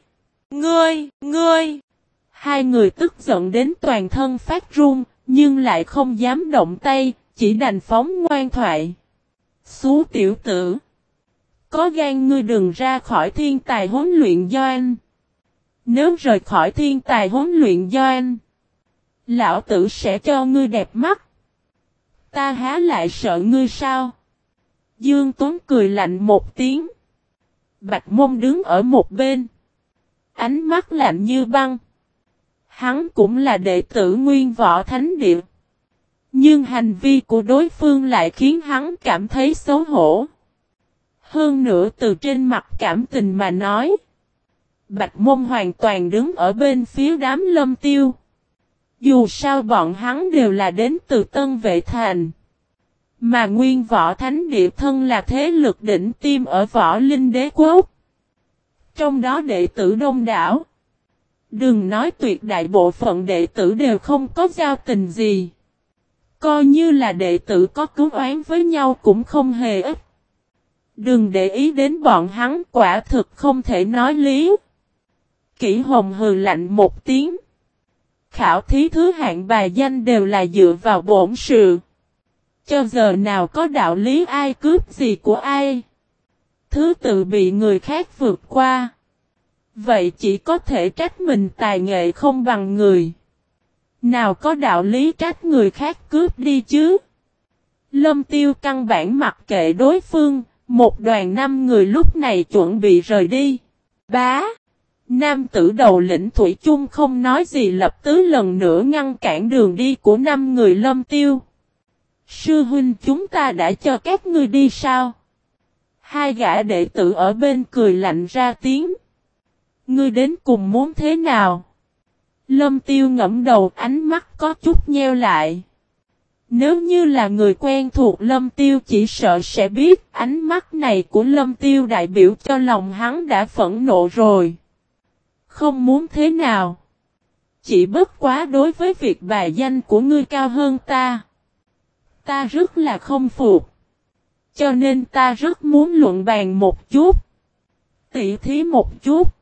Ngươi, ngươi. Hai người tức giận đến toàn thân phát run, nhưng lại không dám động tay, chỉ đành phóng ngoan thoại. Xú tiểu tử. Có gan ngươi đừng ra khỏi thiên tài huấn luyện do anh. Nếu rời khỏi thiên tài huấn luyện do anh. Lão tử sẽ cho ngươi đẹp mắt. Ta há lại sợ ngươi sao? Dương Tuấn cười lạnh một tiếng. Bạch mông đứng ở một bên. Ánh mắt lạnh như băng. Hắn cũng là đệ tử nguyên võ thánh địa. Nhưng hành vi của đối phương lại khiến hắn cảm thấy xấu hổ. Hơn nữa từ trên mặt cảm tình mà nói. Bạch môn hoàn toàn đứng ở bên phía đám lâm tiêu. Dù sao bọn hắn đều là đến từ Tân Vệ Thành. Mà nguyên võ thánh địa thân là thế lực đỉnh tim ở võ linh đế quốc. Trong đó đệ tử đông đảo. Đừng nói tuyệt đại bộ phận đệ tử đều không có giao tình gì. Coi như là đệ tử có cứu oán với nhau cũng không hề ít. Đừng để ý đến bọn hắn, quả thực không thể nói lý. Kỷ hồng hừ lạnh một tiếng. Khảo thí thứ hạng bài danh đều là dựa vào bổn sự. Cho giờ nào có đạo lý ai cướp gì của ai. Thứ tự bị người khác vượt qua. Vậy chỉ có thể trách mình tài nghệ không bằng người. Nào có đạo lý trách người khác cướp đi chứ. Lâm tiêu căn bản mặc kệ đối phương, một đoàn năm người lúc này chuẩn bị rời đi. Bá! Nam tử đầu lĩnh Thủy chung không nói gì lập tứ lần nữa ngăn cản đường đi của năm người lâm tiêu. Sư huynh chúng ta đã cho các ngươi đi sao? Hai gã đệ tử ở bên cười lạnh ra tiếng. Ngươi đến cùng muốn thế nào? Lâm tiêu ngẫm đầu, ánh mắt có chút nheo lại. Nếu như là người quen thuộc, Lâm Tiêu chỉ sợ sẽ biết ánh mắt này của Lâm Tiêu đại biểu cho lòng hắn đã phẫn nộ rồi. Không muốn thế nào. Chỉ bất quá đối với việc bài danh của ngươi cao hơn ta. Ta rất là không phục. Cho nên ta rất muốn luận bàn một chút. Tỉ thí một chút.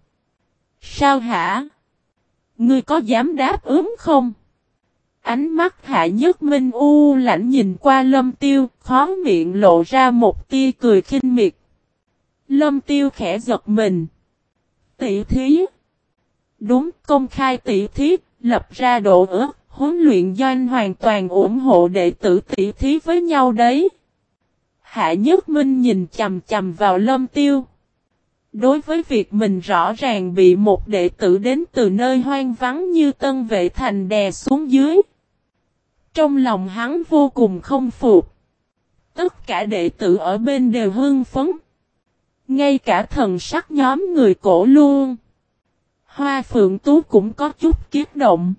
Sao hả? Ngươi có dám đáp ứng không? Ánh mắt hạ nhất minh u lạnh nhìn qua lâm tiêu, khó miệng lộ ra một tia cười khinh miệt. Lâm tiêu khẽ giật mình. Tỷ thí. Đúng công khai tỷ thí, lập ra độ ước, huấn luyện doanh hoàn toàn ủng hộ đệ tử tỷ thí với nhau đấy. Hạ Nhất Minh nhìn chầm chầm vào lâm tiêu. Đối với việc mình rõ ràng bị một đệ tử đến từ nơi hoang vắng như Tân Vệ Thành đè xuống dưới. Trong lòng hắn vô cùng không phục. Tất cả đệ tử ở bên đều hưng phấn. Ngay cả thần sắc nhóm người cổ luôn. Hoa phượng tú cũng có chút kiết động.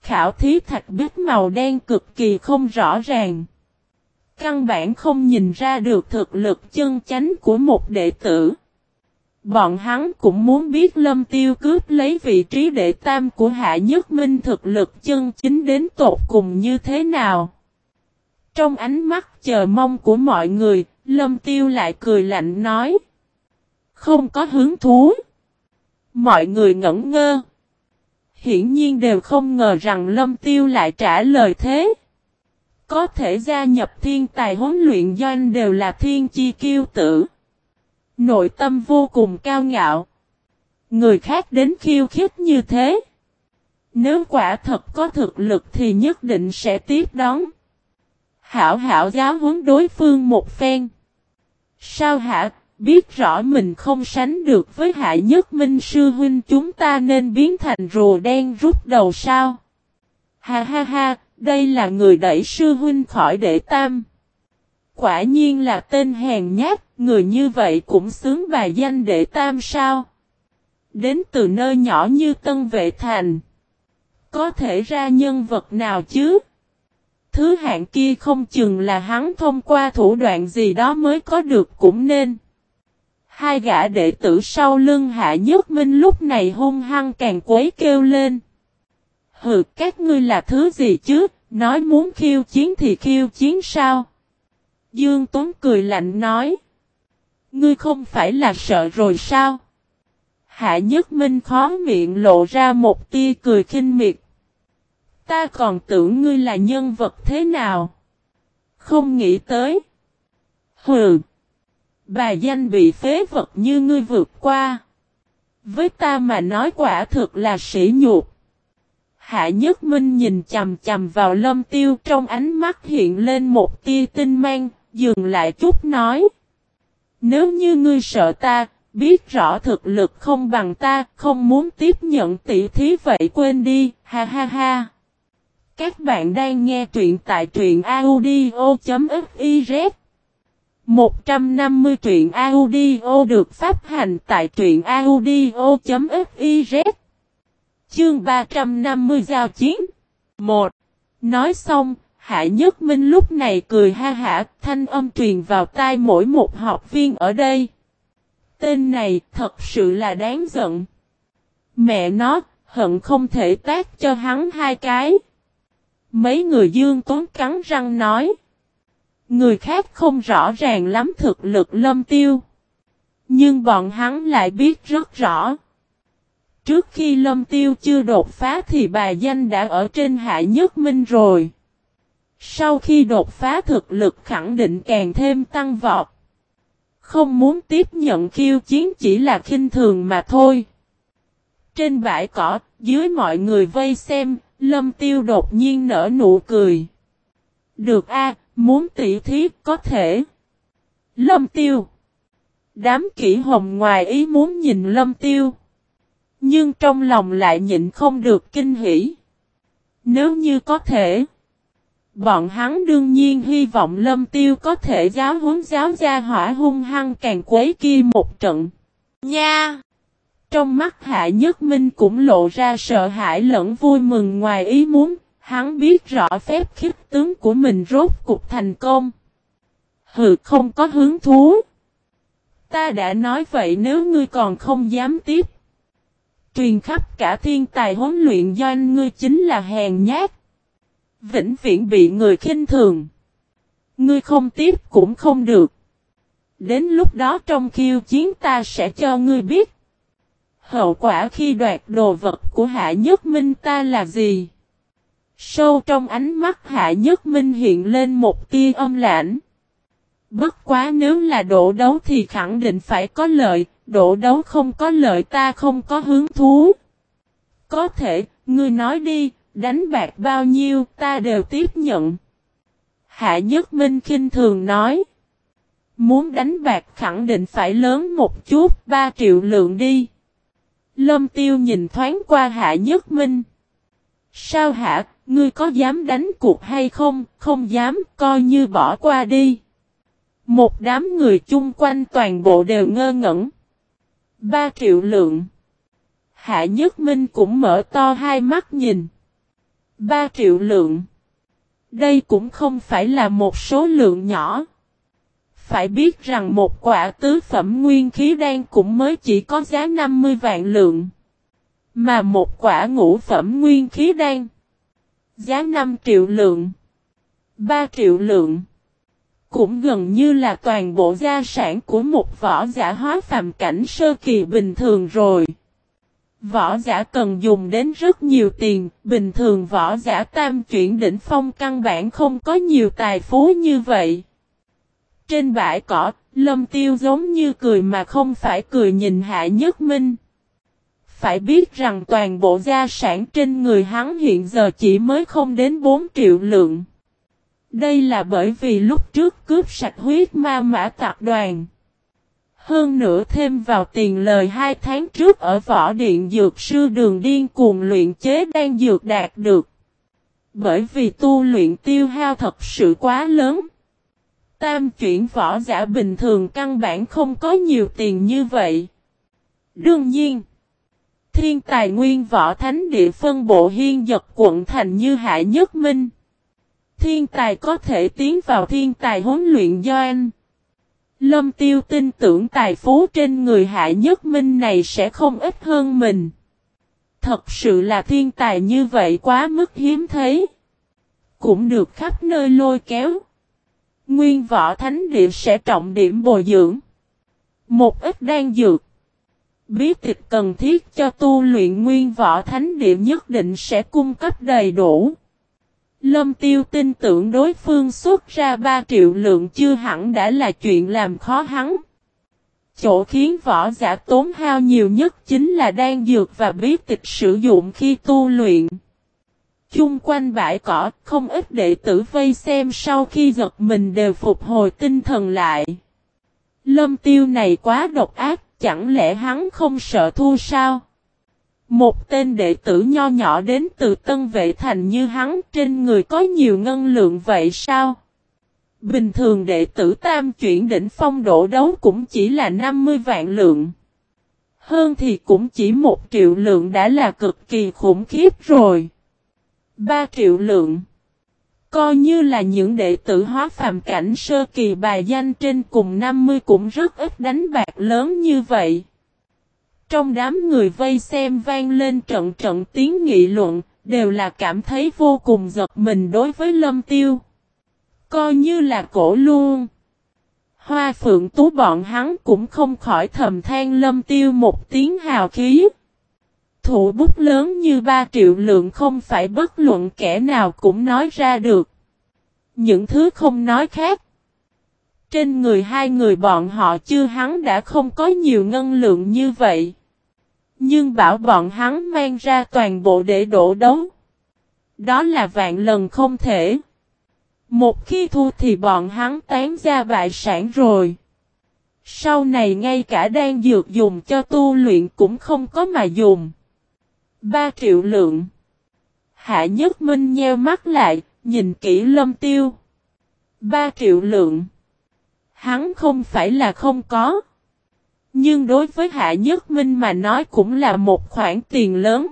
Khảo thí thạch bích màu đen cực kỳ không rõ ràng. Căn bản không nhìn ra được thực lực chân chánh của một đệ tử. Bọn hắn cũng muốn biết lâm tiêu cướp lấy vị trí đệ tam của hạ nhất minh thực lực chân chính đến tột cùng như thế nào. Trong ánh mắt chờ mong của mọi người, lâm tiêu lại cười lạnh nói. Không có hứng thú. Mọi người ngẩn ngơ. Hiển nhiên đều không ngờ rằng lâm tiêu lại trả lời thế. Có thể gia nhập thiên tài huấn luyện doanh đều là thiên chi kiêu tử. Nội tâm vô cùng cao ngạo. Người khác đến khiêu khích như thế. Nếu quả thật có thực lực thì nhất định sẽ tiếp đón. Hảo hảo giáo huấn đối phương một phen. Sao hả, biết rõ mình không sánh được với hạ nhất minh sư huynh chúng ta nên biến thành rùa đen rút đầu sao? Ha ha ha, đây là người đẩy sư huynh khỏi đệ tam. Quả nhiên là tên hèn nhát, người như vậy cũng xứng bài danh đệ tam sao. Đến từ nơi nhỏ như Tân Vệ Thành. Có thể ra nhân vật nào chứ? Thứ hạng kia không chừng là hắn thông qua thủ đoạn gì đó mới có được cũng nên. Hai gã đệ tử sau lưng hạ nhất minh lúc này hung hăng càng quấy kêu lên. Hừ các ngươi là thứ gì chứ, nói muốn khiêu chiến thì khiêu chiến sao? Dương Tuấn cười lạnh nói. Ngươi không phải là sợ rồi sao? Hạ Nhất Minh khó miệng lộ ra một tia cười khinh miệt. Ta còn tưởng ngươi là nhân vật thế nào? Không nghĩ tới. Hừ. Bà danh bị phế vật như ngươi vượt qua. Với ta mà nói quả thực là sỉ nhục. Hạ Nhất Minh nhìn chầm chầm vào lâm tiêu trong ánh mắt hiện lên một tia tinh mang, dừng lại chút nói. Nếu như ngươi sợ ta, biết rõ thực lực không bằng ta, không muốn tiếp nhận tỷ thí vậy quên đi, ha ha ha. Các bạn đang nghe truyện tại truyện audio.fiz 150 truyện audio được phát hành tại truyện audio.fiz Chương 350 Giao Chiến 1. Nói xong, Hạ Nhất Minh lúc này cười ha hả, thanh âm truyền vào tai mỗi một học viên ở đây. Tên này thật sự là đáng giận. Mẹ nó, hận không thể tác cho hắn hai cái. Mấy người dương tốn cắn răng nói. Người khác không rõ ràng lắm thực lực lâm tiêu. Nhưng bọn hắn lại biết rất rõ. Trước khi lâm tiêu chưa đột phá thì bà danh đã ở trên hạ nhất minh rồi. Sau khi đột phá thực lực khẳng định càng thêm tăng vọt. Không muốn tiếp nhận khiêu chiến chỉ là khinh thường mà thôi. Trên bãi cỏ, dưới mọi người vây xem, lâm tiêu đột nhiên nở nụ cười. Được a muốn tỉ thí có thể. Lâm tiêu. Đám kỹ hồng ngoài ý muốn nhìn lâm tiêu. Nhưng trong lòng lại nhịn không được kinh hỉ. Nếu như có thể. Bọn hắn đương nhiên hy vọng lâm tiêu có thể giáo huấn giáo gia hỏa hung hăng càng quấy kia một trận. Nha! Trong mắt hạ nhất minh cũng lộ ra sợ hãi lẫn vui mừng ngoài ý muốn, hắn biết rõ phép khiếp tướng của mình rốt cục thành công. Hừ không có hứng thú. Ta đã nói vậy nếu ngươi còn không dám tiếp. Truyền khắp cả thiên tài huấn luyện doanh ngươi chính là hèn nhát. Vĩnh viễn bị người khinh thường. Ngươi không tiếp cũng không được. Đến lúc đó trong khiêu chiến ta sẽ cho ngươi biết. Hậu quả khi đoạt đồ vật của Hạ Nhất Minh ta là gì? Sâu trong ánh mắt Hạ Nhất Minh hiện lên một tia âm lãnh. Bất quá nếu là độ đấu thì khẳng định phải có lợi, độ đấu không có lợi ta không có hứng thú. Có thể, ngươi nói đi, đánh bạc bao nhiêu ta đều tiếp nhận. Hạ Nhất Minh khinh thường nói. Muốn đánh bạc khẳng định phải lớn một chút, 3 triệu lượng đi. Lâm Tiêu nhìn thoáng qua Hạ Nhất Minh. Sao hả, ngươi có dám đánh cuộc hay không, không dám, coi như bỏ qua đi. Một đám người chung quanh toàn bộ đều ngơ ngẩn. 3 triệu lượng. Hạ Nhất Minh cũng mở to hai mắt nhìn. 3 triệu lượng. Đây cũng không phải là một số lượng nhỏ. Phải biết rằng một quả tứ phẩm nguyên khí đan cũng mới chỉ có giá 50 vạn lượng. Mà một quả ngũ phẩm nguyên khí đan. Giá 5 triệu lượng. 3 triệu lượng. Cũng gần như là toàn bộ gia sản của một võ giả hóa phàm cảnh sơ kỳ bình thường rồi. Võ giả cần dùng đến rất nhiều tiền, bình thường võ giả tam chuyển đỉnh phong căn bản không có nhiều tài phú như vậy. Trên bãi cỏ, lâm tiêu giống như cười mà không phải cười nhìn hạ nhất minh. Phải biết rằng toàn bộ gia sản trên người hắn hiện giờ chỉ mới không đến 4 triệu lượng. Đây là bởi vì lúc trước cướp sạch huyết ma mã tạc đoàn. Hơn nữa thêm vào tiền lời hai tháng trước ở võ điện dược sư đường điên cuồng luyện chế đang dược đạt được. Bởi vì tu luyện tiêu hao thật sự quá lớn. Tam chuyển võ giả bình thường căn bản không có nhiều tiền như vậy. Đương nhiên, thiên tài nguyên võ thánh địa phân bộ hiên giật quận thành như hại Nhất Minh. Thiên tài có thể tiến vào thiên tài huấn luyện do anh Lâm tiêu tin tưởng tài phú trên người Hạ Nhất Minh này sẽ không ít hơn mình. Thật sự là thiên tài như vậy quá mức hiếm thấy. Cũng được khắp nơi lôi kéo. Nguyên võ thánh địa sẽ trọng điểm bồi dưỡng. Một ít đang dược. Bí tịch cần thiết cho tu luyện nguyên võ thánh địa nhất định sẽ cung cấp đầy đủ. Lâm tiêu tin tưởng đối phương xuất ra 3 triệu lượng chưa hẳn đã là chuyện làm khó hắn. Chỗ khiến võ giả tốn hao nhiều nhất chính là đan dược và bí tịch sử dụng khi tu luyện. Chung quanh bãi cỏ, không ít đệ tử vây xem sau khi giật mình đều phục hồi tinh thần lại. Lâm tiêu này quá độc ác, chẳng lẽ hắn không sợ thua sao? Một tên đệ tử nho nhỏ đến từ Tân Vệ Thành như hắn, trên người có nhiều ngân lượng vậy sao? Bình thường đệ tử tam chuyển đỉnh phong độ đấu cũng chỉ là 50 vạn lượng. Hơn thì cũng chỉ một triệu lượng đã là cực kỳ khủng khiếp rồi. 3 triệu lượng. Coi như là những đệ tử hóa phàm cảnh sơ kỳ bài danh trên cùng 50 cũng rất ít đánh bạc lớn như vậy. Trong đám người vây xem vang lên trận trận tiếng nghị luận, đều là cảm thấy vô cùng giật mình đối với lâm tiêu. Coi như là cổ luôn. Hoa phượng tú bọn hắn cũng không khỏi thầm than lâm tiêu một tiếng hào khí. Thủ bút lớn như ba triệu lượng không phải bất luận kẻ nào cũng nói ra được. Những thứ không nói khác. Trên người hai người bọn họ chưa hắn đã không có nhiều ngân lượng như vậy. Nhưng bảo bọn hắn mang ra toàn bộ để đổ đấu. Đó là vạn lần không thể. Một khi thu thì bọn hắn tán ra bại sản rồi. Sau này ngay cả đang dược dùng cho tu luyện cũng không có mà dùng. 3 triệu lượng. Hạ Nhất Minh nheo mắt lại, nhìn kỹ lâm tiêu. 3 triệu lượng. Hắn không phải là không có. Nhưng đối với Hạ Nhất Minh mà nói cũng là một khoản tiền lớn.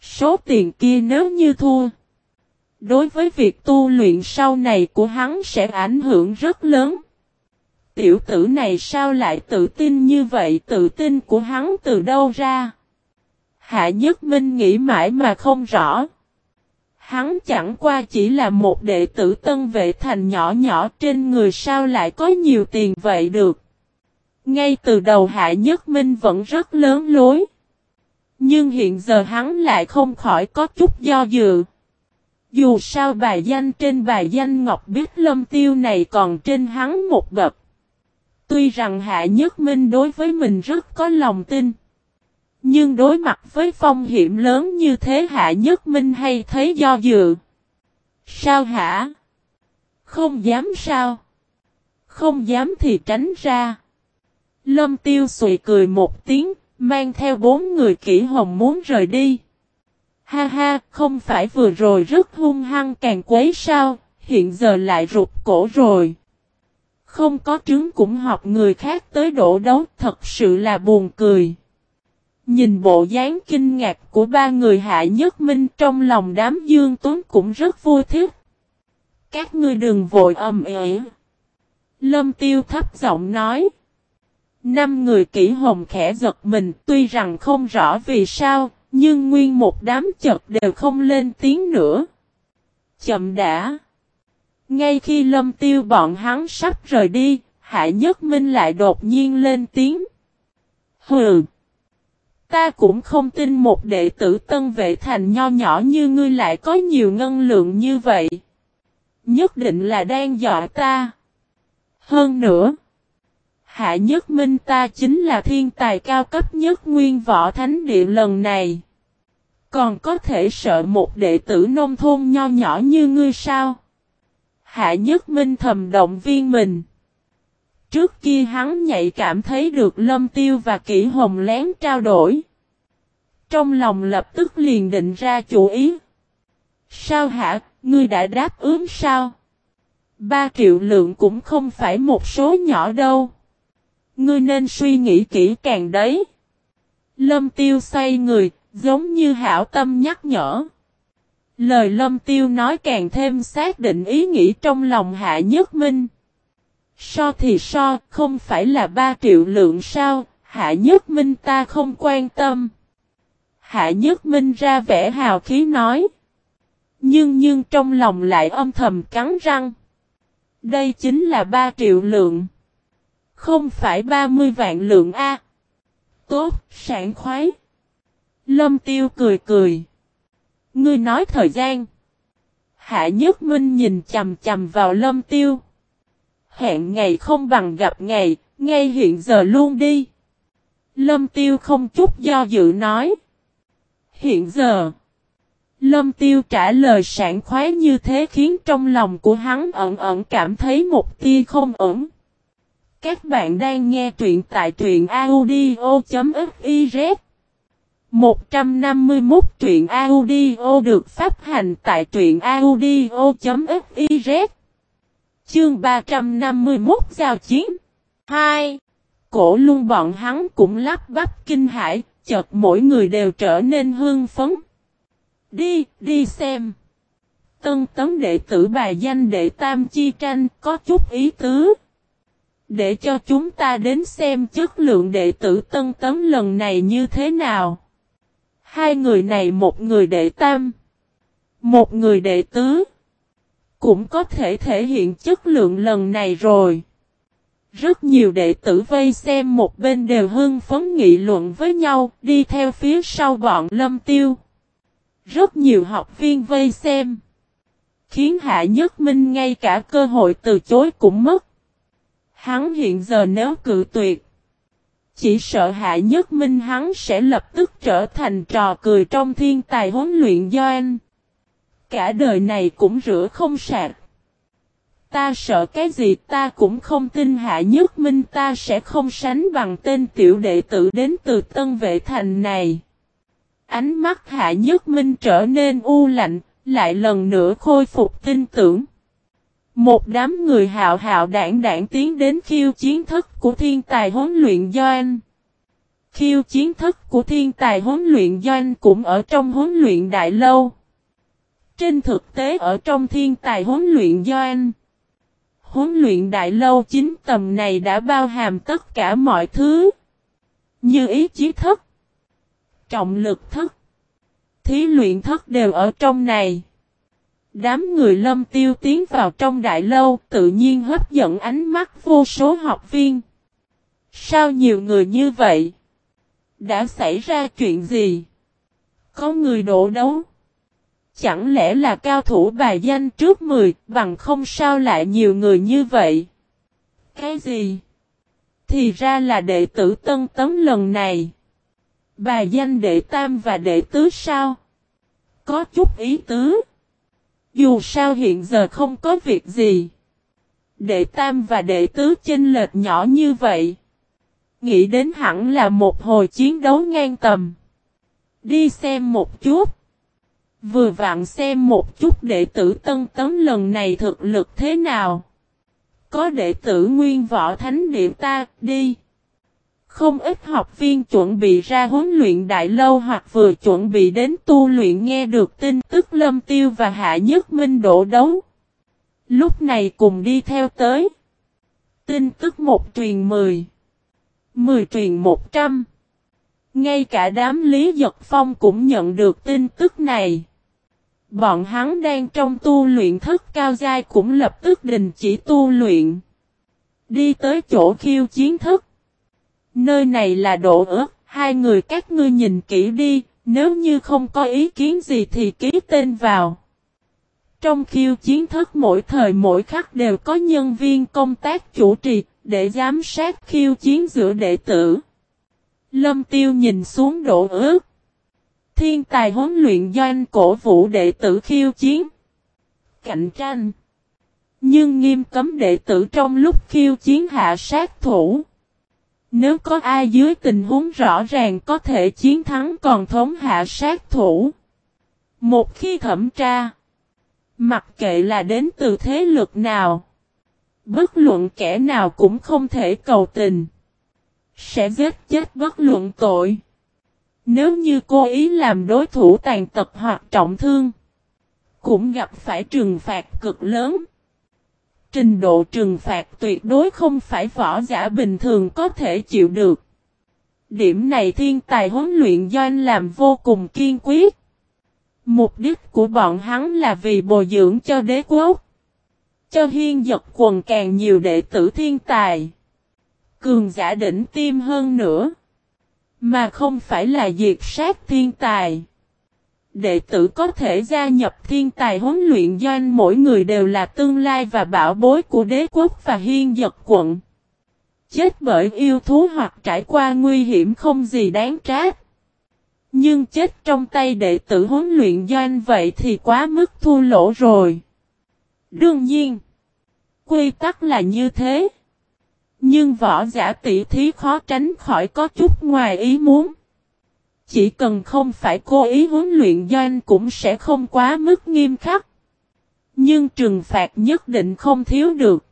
Số tiền kia nếu như thua. Đối với việc tu luyện sau này của hắn sẽ ảnh hưởng rất lớn. Tiểu tử này sao lại tự tin như vậy tự tin của hắn từ đâu ra? Hạ Nhất Minh nghĩ mãi mà không rõ. Hắn chẳng qua chỉ là một đệ tử tân vệ thành nhỏ nhỏ trên người sao lại có nhiều tiền vậy được. Ngay từ đầu Hạ Nhất Minh vẫn rất lớn lối. Nhưng hiện giờ hắn lại không khỏi có chút do dự. Dù sao bài danh trên bài danh Ngọc Biết Lâm Tiêu này còn trên hắn một bậc. Tuy rằng Hạ Nhất Minh đối với mình rất có lòng tin. Nhưng đối mặt với phong hiểm lớn như thế Hạ Nhất Minh hay thấy do dự. Sao hả? Không dám sao? Không dám thì tránh ra. Lâm Tiêu sụy cười một tiếng, mang theo bốn người kỹ hồng muốn rời đi. Ha ha, không phải vừa rồi rất hung hăng càng quấy sao, hiện giờ lại rụt cổ rồi. Không có trứng cũng học người khác tới đổ đấu thật sự là buồn cười. Nhìn bộ dáng kinh ngạc của ba người hạ nhất minh trong lòng đám dương tuấn cũng rất vui thích. Các ngươi đừng vội ầm ĩ. Lâm tiêu thấp giọng nói. Năm người kỹ hồng khẽ giật mình tuy rằng không rõ vì sao, nhưng nguyên một đám chật đều không lên tiếng nữa. Chậm đã. Ngay khi lâm tiêu bọn hắn sắp rời đi, Hạ Nhất Minh lại đột nhiên lên tiếng. Hừ. Ta cũng không tin một đệ tử tân vệ thành nho nhỏ như ngươi lại có nhiều ngân lượng như vậy. Nhất định là đang dọa ta. Hơn nữa. Hạ Nhất Minh ta chính là thiên tài cao cấp nhất nguyên võ thánh địa lần này. Còn có thể sợ một đệ tử nông thôn nho nhỏ như ngươi sao? Hạ Nhất Minh thầm động viên mình. Trước kia hắn nhạy cảm thấy được Lâm Tiêu và Kỷ Hồng lén trao đổi. Trong lòng lập tức liền định ra chủ ý. Sao hả, ngươi đã đáp ứng sao? Ba triệu lượng cũng không phải một số nhỏ đâu. Ngươi nên suy nghĩ kỹ càng đấy. Lâm tiêu xoay người, giống như hảo tâm nhắc nhở. Lời lâm tiêu nói càng thêm xác định ý nghĩ trong lòng hạ nhất minh. So thì so, không phải là ba triệu lượng sao, hạ nhất minh ta không quan tâm. Hạ nhất minh ra vẻ hào khí nói. Nhưng nhưng trong lòng lại âm thầm cắn răng. Đây chính là ba triệu lượng. Không phải 30 vạn lượng A. Tốt, sảng khoái. Lâm tiêu cười cười. Ngươi nói thời gian. Hạ Nhất Minh nhìn chầm chầm vào lâm tiêu. Hẹn ngày không bằng gặp ngày, ngay hiện giờ luôn đi. Lâm tiêu không chút do dự nói. Hiện giờ. Lâm tiêu trả lời sảng khoái như thế khiến trong lòng của hắn ẩn ẩn cảm thấy một tia không ẩn. Các bạn đang nghe truyện tại truyện audio.fiz 151 truyện audio được phát hành tại truyện audio.fiz Chương 351 Giao Chiến 2. Cổ luôn bọn hắn cũng lắp bắp kinh hải, chợt mỗi người đều trở nên hương phấn. Đi, đi xem. Tân tấn đệ tử bài danh đệ tam chi tranh có chút ý tứ. Để cho chúng ta đến xem chất lượng đệ tử tân tấn lần này như thế nào. Hai người này một người đệ tam. Một người đệ tứ. Cũng có thể thể hiện chất lượng lần này rồi. Rất nhiều đệ tử vây xem một bên đều hưng phấn nghị luận với nhau, đi theo phía sau bọn lâm tiêu. Rất nhiều học viên vây xem. Khiến Hạ Nhất Minh ngay cả cơ hội từ chối cũng mất. Hắn hiện giờ nếu cự tuyệt. Chỉ sợ Hạ Nhất Minh hắn sẽ lập tức trở thành trò cười trong thiên tài huấn luyện do anh. Cả đời này cũng rửa không sạch. Ta sợ cái gì ta cũng không tin Hạ Nhất Minh ta sẽ không sánh bằng tên tiểu đệ tử đến từ Tân Vệ Thành này. Ánh mắt Hạ Nhất Minh trở nên u lạnh, lại lần nữa khôi phục tin tưởng. Một đám người hạo hạo đảng đảng tiến đến khiêu chiến thức của thiên tài huấn luyện doanh. Khiêu chiến thức của thiên tài huấn luyện doanh cũng ở trong huấn luyện đại lâu. Trên thực tế ở trong thiên tài huấn luyện doanh. Huấn luyện đại lâu chính tầm này đã bao hàm tất cả mọi thứ. Như ý chí thức, trọng lực thức thí luyện thức đều ở trong này. Đám người lâm tiêu tiến vào trong đại lâu, tự nhiên hấp dẫn ánh mắt vô số học viên. Sao nhiều người như vậy? Đã xảy ra chuyện gì? Có người đổ đấu. Chẳng lẽ là cao thủ bài danh trước 10 bằng không sao lại nhiều người như vậy? Cái gì? Thì ra là đệ tử tân tấm lần này. Bài danh đệ tam và đệ tứ sao? Có chút ý tứ. Dù sao hiện giờ không có việc gì. Đệ tam và đệ tứ chênh lệch nhỏ như vậy. Nghĩ đến hẳn là một hồi chiến đấu ngang tầm. Đi xem một chút. Vừa vặn xem một chút đệ tử tân tấn lần này thực lực thế nào. Có đệ tử nguyên võ thánh địa ta, đi. Không ít học viên chuẩn bị ra huấn luyện đại lâu hoặc vừa chuẩn bị đến tu luyện nghe được tin tức Lâm Tiêu và Hạ Nhất Minh đổ đấu. Lúc này cùng đi theo tới. Tin tức một truyền mười. Mười truyền một trăm. Ngay cả đám Lý Giật Phong cũng nhận được tin tức này. Bọn hắn đang trong tu luyện thức cao giai cũng lập tức đình chỉ tu luyện. Đi tới chỗ khiêu chiến thức. Nơi này là độ ước, hai người các ngươi nhìn kỹ đi, nếu như không có ý kiến gì thì ký tên vào. Trong khiêu chiến thức mỗi thời mỗi khắc đều có nhân viên công tác chủ trì, để giám sát khiêu chiến giữa đệ tử. Lâm Tiêu nhìn xuống độ ước. Thiên tài huấn luyện doanh cổ vũ đệ tử khiêu chiến. Cạnh tranh. Nhưng nghiêm cấm đệ tử trong lúc khiêu chiến hạ sát thủ. Nếu có ai dưới tình huống rõ ràng có thể chiến thắng còn thống hạ sát thủ. Một khi thẩm tra. Mặc kệ là đến từ thế lực nào. Bất luận kẻ nào cũng không thể cầu tình. Sẽ giết chết bất luận tội. Nếu như cô ý làm đối thủ tàn tật hoặc trọng thương. Cũng gặp phải trừng phạt cực lớn. Trình độ trừng phạt tuyệt đối không phải võ giả bình thường có thể chịu được. Điểm này thiên tài huấn luyện doanh làm vô cùng kiên quyết. Mục đích của bọn hắn là vì bồi dưỡng cho đế quốc. Cho hiên giật quần càng nhiều đệ tử thiên tài. Cường giả đỉnh tim hơn nữa. Mà không phải là diệt sát thiên tài. Đệ tử có thể gia nhập thiên tài huấn luyện doanh mỗi người đều là tương lai và bảo bối của đế quốc và hiên giật quận. Chết bởi yêu thú hoặc trải qua nguy hiểm không gì đáng trách. Nhưng chết trong tay đệ tử huấn luyện doanh vậy thì quá mức thua lỗ rồi. Đương nhiên, quy tắc là như thế. Nhưng võ giả tỷ thí khó tránh khỏi có chút ngoài ý muốn. Chỉ cần không phải cố ý huấn luyện doanh cũng sẽ không quá mức nghiêm khắc. Nhưng trừng phạt nhất định không thiếu được.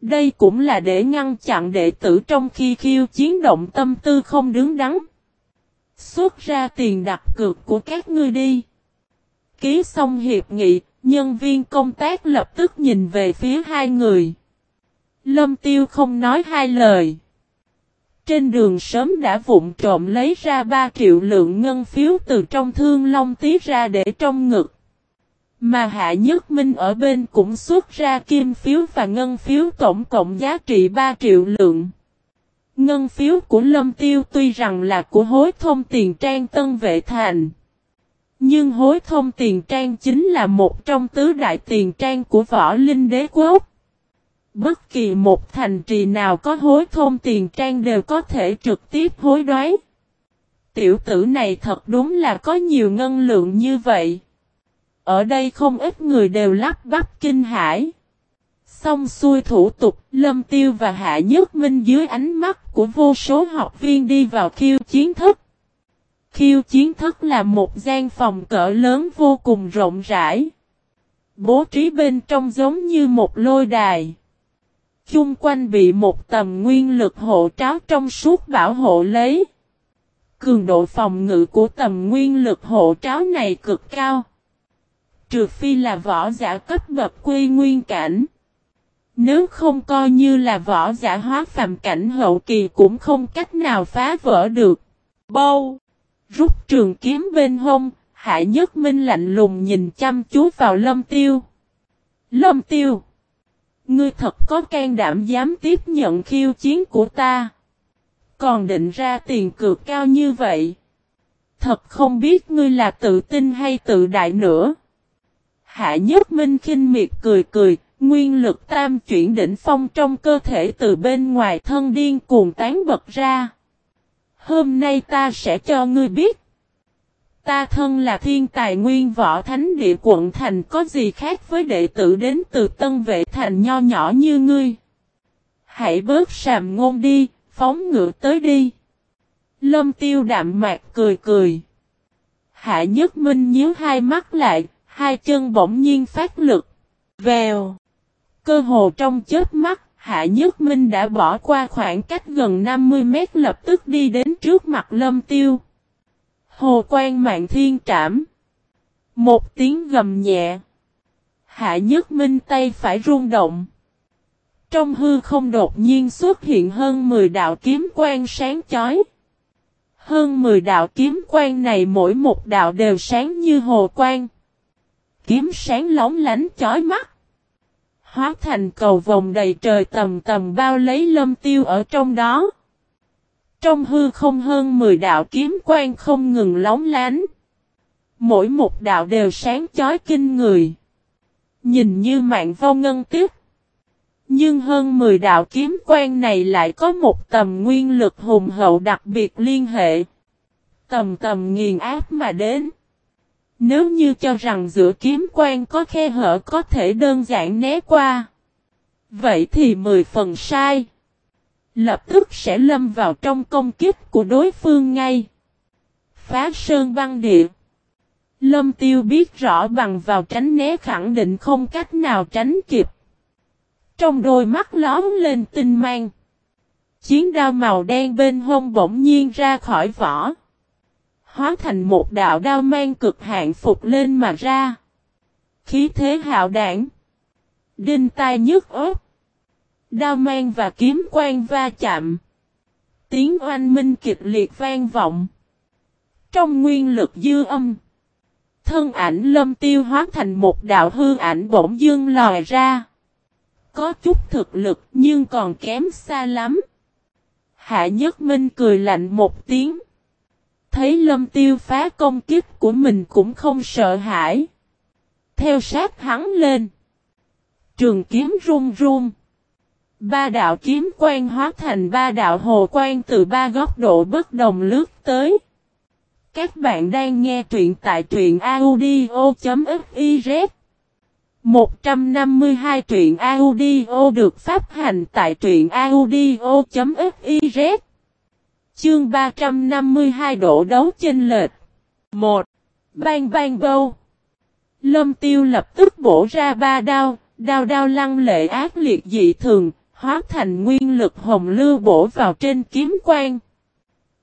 Đây cũng là để ngăn chặn đệ tử trong khi khiêu chiến động tâm tư không đứng đắn. Xuất ra tiền đặt cược của các ngươi đi. Ký xong hiệp nghị, nhân viên công tác lập tức nhìn về phía hai người. Lâm Tiêu không nói hai lời. Trên đường sớm đã vụng trộm lấy ra 3 triệu lượng ngân phiếu từ trong thương long tí ra để trong ngực. Mà Hạ Nhất Minh ở bên cũng xuất ra kim phiếu và ngân phiếu tổng cộng giá trị 3 triệu lượng. Ngân phiếu của Lâm Tiêu tuy rằng là của hối thông tiền trang Tân Vệ Thành. Nhưng hối thông tiền trang chính là một trong tứ đại tiền trang của võ linh đế quốc. Bất kỳ một thành trì nào có hối thôn tiền trang đều có thể trực tiếp hối đoái. Tiểu tử này thật đúng là có nhiều ngân lượng như vậy. Ở đây không ít người đều lắp bắp kinh hải. Xong xuôi thủ tục, Lâm Tiêu và Hạ Nhất Minh dưới ánh mắt của vô số học viên đi vào khiêu chiến thức. Khiêu chiến thức là một gian phòng cỡ lớn vô cùng rộng rãi. Bố trí bên trong giống như một lôi đài. Chung quanh bị một tầm nguyên lực hộ tráo trong suốt bảo hộ lấy. Cường độ phòng ngự của tầm nguyên lực hộ tráo này cực cao. Trừ phi là võ giả cấp bậc quy nguyên cảnh. Nếu không coi như là võ giả hóa phàm cảnh hậu kỳ cũng không cách nào phá vỡ được. Bâu! Rút trường kiếm bên hông, Hạ Nhất Minh lạnh lùng nhìn chăm chú vào Lâm Tiêu. Lâm Tiêu! Ngươi thật có can đảm dám tiếp nhận khiêu chiến của ta. Còn định ra tiền cược cao như vậy. Thật không biết ngươi là tự tin hay tự đại nữa. Hạ Nhất Minh khinh miệt cười cười, nguyên lực tam chuyển đỉnh phong trong cơ thể từ bên ngoài thân điên cuồng tán bật ra. Hôm nay ta sẽ cho ngươi biết. Ta thân là thiên tài nguyên võ thánh địa quận thành có gì khác với đệ tử đến từ tân vệ thành nho nhỏ như ngươi. Hãy bớt sàm ngôn đi, phóng ngựa tới đi. Lâm tiêu đạm mạc cười cười. Hạ nhất minh nhíu hai mắt lại, hai chân bỗng nhiên phát lực. Vèo. Cơ hồ trong chết mắt, Hạ Nhất Minh đã bỏ qua khoảng cách gần 50 mét lập tức đi đến trước mặt lâm tiêu. Hồ quan mạng thiên trảm. Một tiếng gầm nhẹ. Hạ Nhất Minh tay phải rung động. Trong hư không đột nhiên xuất hiện hơn 10 đạo kiếm quang sáng chói. Hơn 10 đạo kiếm quang này mỗi một đạo đều sáng như hồ quang. Kiếm sáng lóng lánh chói mắt. Hóa thành cầu vòng đầy trời tầm tầm bao lấy lâm tiêu ở trong đó. Trong hư không hơn 10 đạo kiếm quang không ngừng lóng lánh. Mỗi một đạo đều sáng chói kinh người. Nhìn như mạng vô ngân tiếp. Nhưng hơn 10 đạo kiếm quan này lại có một tầm nguyên lực hùng hậu đặc biệt liên hệ. Tầm tầm nghiền áp mà đến. Nếu như cho rằng giữa kiếm quan có khe hở có thể đơn giản né qua. Vậy thì 10 phần sai. Lập tức sẽ lâm vào trong công kích của đối phương ngay. Phá sơn băng địa. Lâm tiêu biết rõ bằng vào tránh né khẳng định không cách nào tránh kịp. Trong đôi mắt lóm lên tinh mang. Chiến đao màu đen bên hông bỗng nhiên ra khỏi vỏ. Hóa thành một đạo đao mang cực hạn phục lên mà ra. Khí thế hạo đảng. Đinh tai nhức ớt. Đao mang và kiếm quang va chạm. Tiếng oanh minh kịch liệt vang vọng. Trong nguyên lực dư âm. Thân ảnh lâm tiêu hóa thành một đạo hư ảnh bỗng dương lòi ra. Có chút thực lực nhưng còn kém xa lắm. Hạ Nhất Minh cười lạnh một tiếng. Thấy lâm tiêu phá công kích của mình cũng không sợ hãi. Theo sát hắn lên. Trường kiếm run run. Ba đạo kiếm quan hóa thành ba đạo hồ quan từ ba góc độ bất đồng lướt tới. Các bạn đang nghe truyện tại truyện audio.fiz 152 truyện audio được phát hành tại truyện audio.fiz Chương 352 độ đấu chênh lệch 1. Bang bang bâu Lâm tiêu lập tức bổ ra ba đao, đao đao lăng lệ ác liệt dị thường, hóa thành nguyên lực hồng lưu bổ vào trên kiếm quang.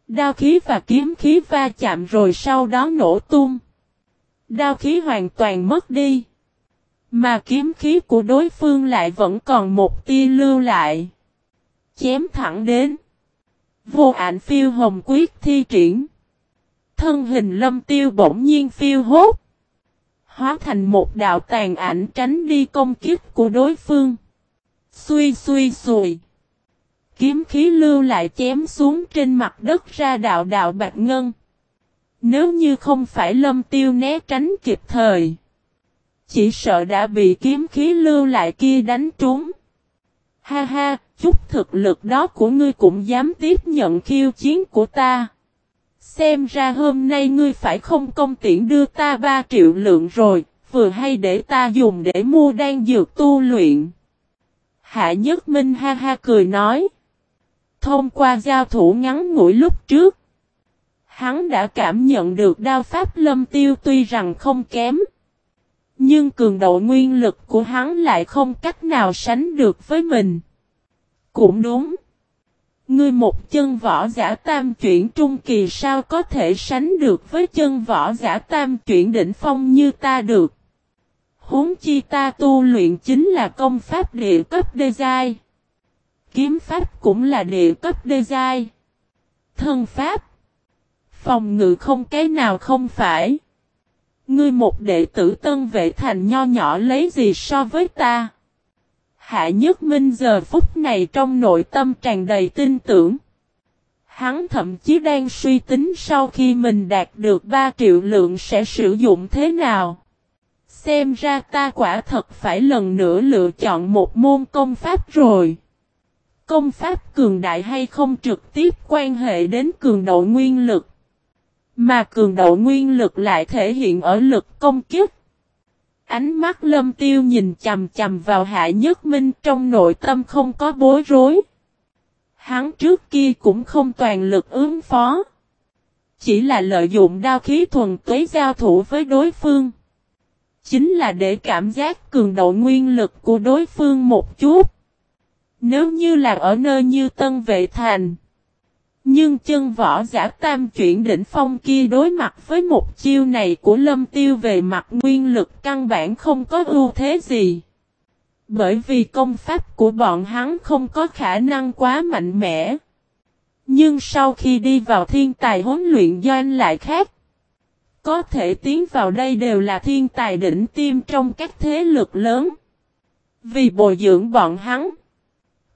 Đao khí và kiếm khí va chạm rồi sau đó nổ tung. Đao khí hoàn toàn mất đi. Mà kiếm khí của đối phương lại vẫn còn một tia lưu lại. Chém thẳng đến. Vô ảnh phiêu hồng quyết thi triển. Thân hình lâm tiêu bỗng nhiên phiêu hốt. Hóa thành một đạo tàn ảnh tránh đi công kích của đối phương. Xuy xuy xùi. Kiếm khí lưu lại chém xuống trên mặt đất ra đạo đạo bạch ngân. Nếu như không phải lâm tiêu né tránh kịp thời. Chỉ sợ đã bị kiếm khí lưu lại kia đánh trúng. Ha ha, chút thực lực đó của ngươi cũng dám tiếp nhận khiêu chiến của ta. Xem ra hôm nay ngươi phải không công tiện đưa ta 3 triệu lượng rồi, vừa hay để ta dùng để mua đan dược tu luyện. Hạ Nhất Minh ha ha cười nói. Thông qua giao thủ ngắn ngủi lúc trước. Hắn đã cảm nhận được đao pháp lâm tiêu tuy rằng không kém. Nhưng cường độ nguyên lực của hắn lại không cách nào sánh được với mình. Cũng đúng. Ngươi một chân võ giả tam chuyển trung kỳ sao có thể sánh được với chân võ giả tam chuyển đỉnh phong như ta được. Huống chi ta tu luyện chính là công pháp địa cấp đê giai. Kiếm pháp cũng là địa cấp đê giai. Thân pháp. Phòng ngự không cái nào không phải. Ngươi một đệ tử tân vệ thành nho nhỏ lấy gì so với ta? Hạ Nhất Minh giờ phút này trong nội tâm tràn đầy tin tưởng. Hắn thậm chí đang suy tính sau khi mình đạt được 3 triệu lượng sẽ sử dụng thế nào. Xem ra ta quả thật phải lần nữa lựa chọn một môn công pháp rồi. Công pháp cường đại hay không trực tiếp quan hệ đến cường độ nguyên lực. Mà cường độ nguyên lực lại thể hiện ở lực công kích. Ánh mắt lâm tiêu nhìn chầm chầm vào hạ nhất minh trong nội tâm không có bối rối. Hắn trước kia cũng không toàn lực ứng phó. Chỉ là lợi dụng đao khí thuần tuế giao thủ với đối phương. Chính là để cảm giác cường độ nguyên lực của đối phương một chút. Nếu như là ở nơi như Tân Vệ Thành. Nhưng chân võ giả tam chuyển đỉnh phong kia đối mặt với một chiêu này của lâm tiêu về mặt nguyên lực căn bản không có ưu thế gì. Bởi vì công pháp của bọn hắn không có khả năng quá mạnh mẽ. Nhưng sau khi đi vào thiên tài huấn luyện doanh lại khác. Có thể tiến vào đây đều là thiên tài đỉnh tiêm trong các thế lực lớn. Vì bồi dưỡng bọn hắn.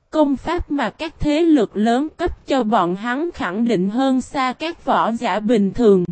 Công pháp mà các thế lực lớn cấp cho bọn hắn khẳng định hơn xa các võ giả bình thường.